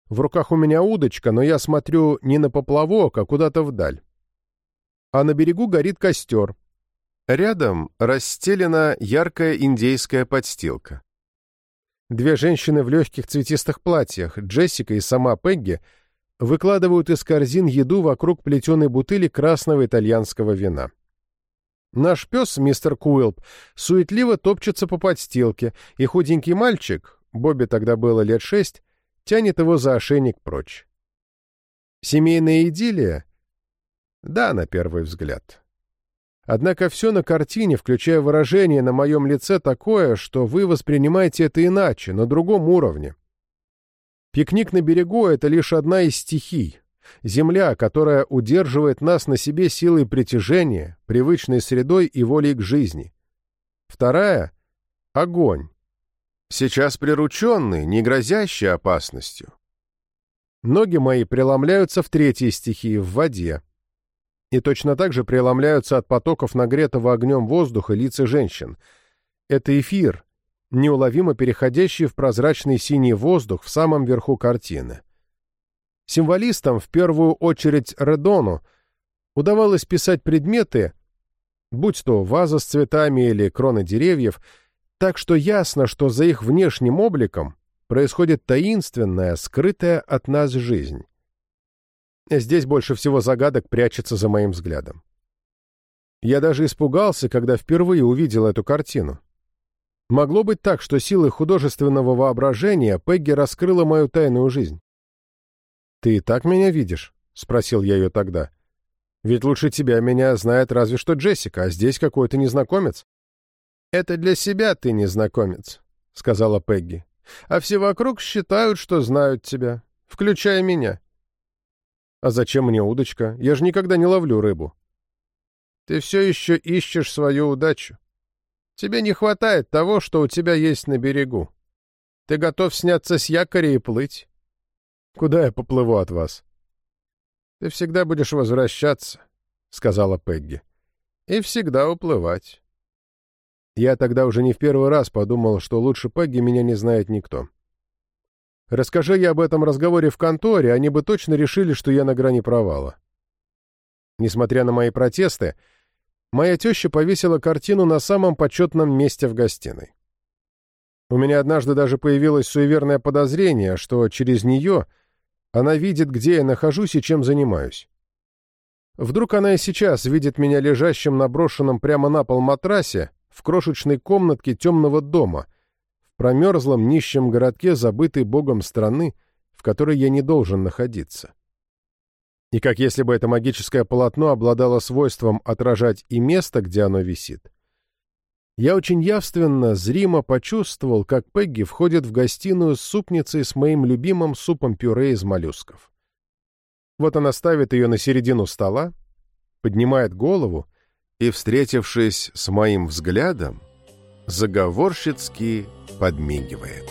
В руках у меня удочка, но я смотрю не на поплавок, а куда-то вдаль. А на берегу горит костер. Рядом расстелена яркая индейская подстилка. Две женщины в легких цветистых платьях, Джессика и сама Пегги, выкладывают из корзин еду вокруг плетеной бутыли красного итальянского вина. Наш пес, мистер Куилп, суетливо топчется по подстилке, и худенький мальчик, Бобби тогда было лет шесть, тянет его за ошейник прочь. Семейная идиллия? Да, на первый взгляд. Однако все на картине, включая выражение на моем лице, такое, что вы воспринимаете это иначе, на другом уровне. Пикник на берегу — это лишь одна из стихий. Земля, которая удерживает нас на себе силой притяжения, привычной средой и волей к жизни. Вторая — огонь. Сейчас прирученный, не грозящий опасностью. Ноги мои преломляются в третьей стихии, в воде и точно так же преломляются от потоков нагретого огнем воздуха лица женщин. Это эфир, неуловимо переходящий в прозрачный синий воздух в самом верху картины. Символистам, в первую очередь Редону, удавалось писать предметы, будь то ваза с цветами или кроны деревьев, так что ясно, что за их внешним обликом происходит таинственная, скрытая от нас жизнь. Здесь больше всего загадок прячется за моим взглядом. Я даже испугался, когда впервые увидел эту картину. Могло быть так, что силой художественного воображения Пегги раскрыла мою тайную жизнь. «Ты и так меня видишь?» — спросил я ее тогда. «Ведь лучше тебя меня знает разве что Джессика, а здесь какой-то незнакомец». «Это для себя ты незнакомец», — сказала Пегги. «А все вокруг считают, что знают тебя, включая меня. А зачем мне удочка? Я же никогда не ловлю рыбу. Ты все еще ищешь свою удачу. Тебе не хватает того, что у тебя есть на берегу. Ты готов сняться с якоря и плыть. Куда я поплыву от вас? Ты всегда будешь возвращаться, — сказала Пегги. И всегда уплывать. Я тогда уже не в первый раз подумал, что лучше Пегги меня не знает никто. Расскажи я об этом разговоре в конторе, они бы точно решили, что я на грани провала. Несмотря на мои протесты, моя теща повесила картину на самом почетном месте в гостиной. У меня однажды даже появилось суеверное подозрение, что через нее она видит, где я нахожусь и чем занимаюсь. Вдруг она и сейчас видит меня лежащим на брошенном прямо на пол матрасе в крошечной комнатке темного дома — промерзлом нищем городке забытой богом страны, в которой я не должен находиться. И как если бы это магическое полотно обладало свойством отражать и место, где оно висит. Я очень явственно, зримо почувствовал, как Пегги входит в гостиную с супницей с моим любимым супом-пюре из моллюсков. Вот она ставит ее на середину стола, поднимает голову и, встретившись с моим взглядом, заговорщицки подмигивает.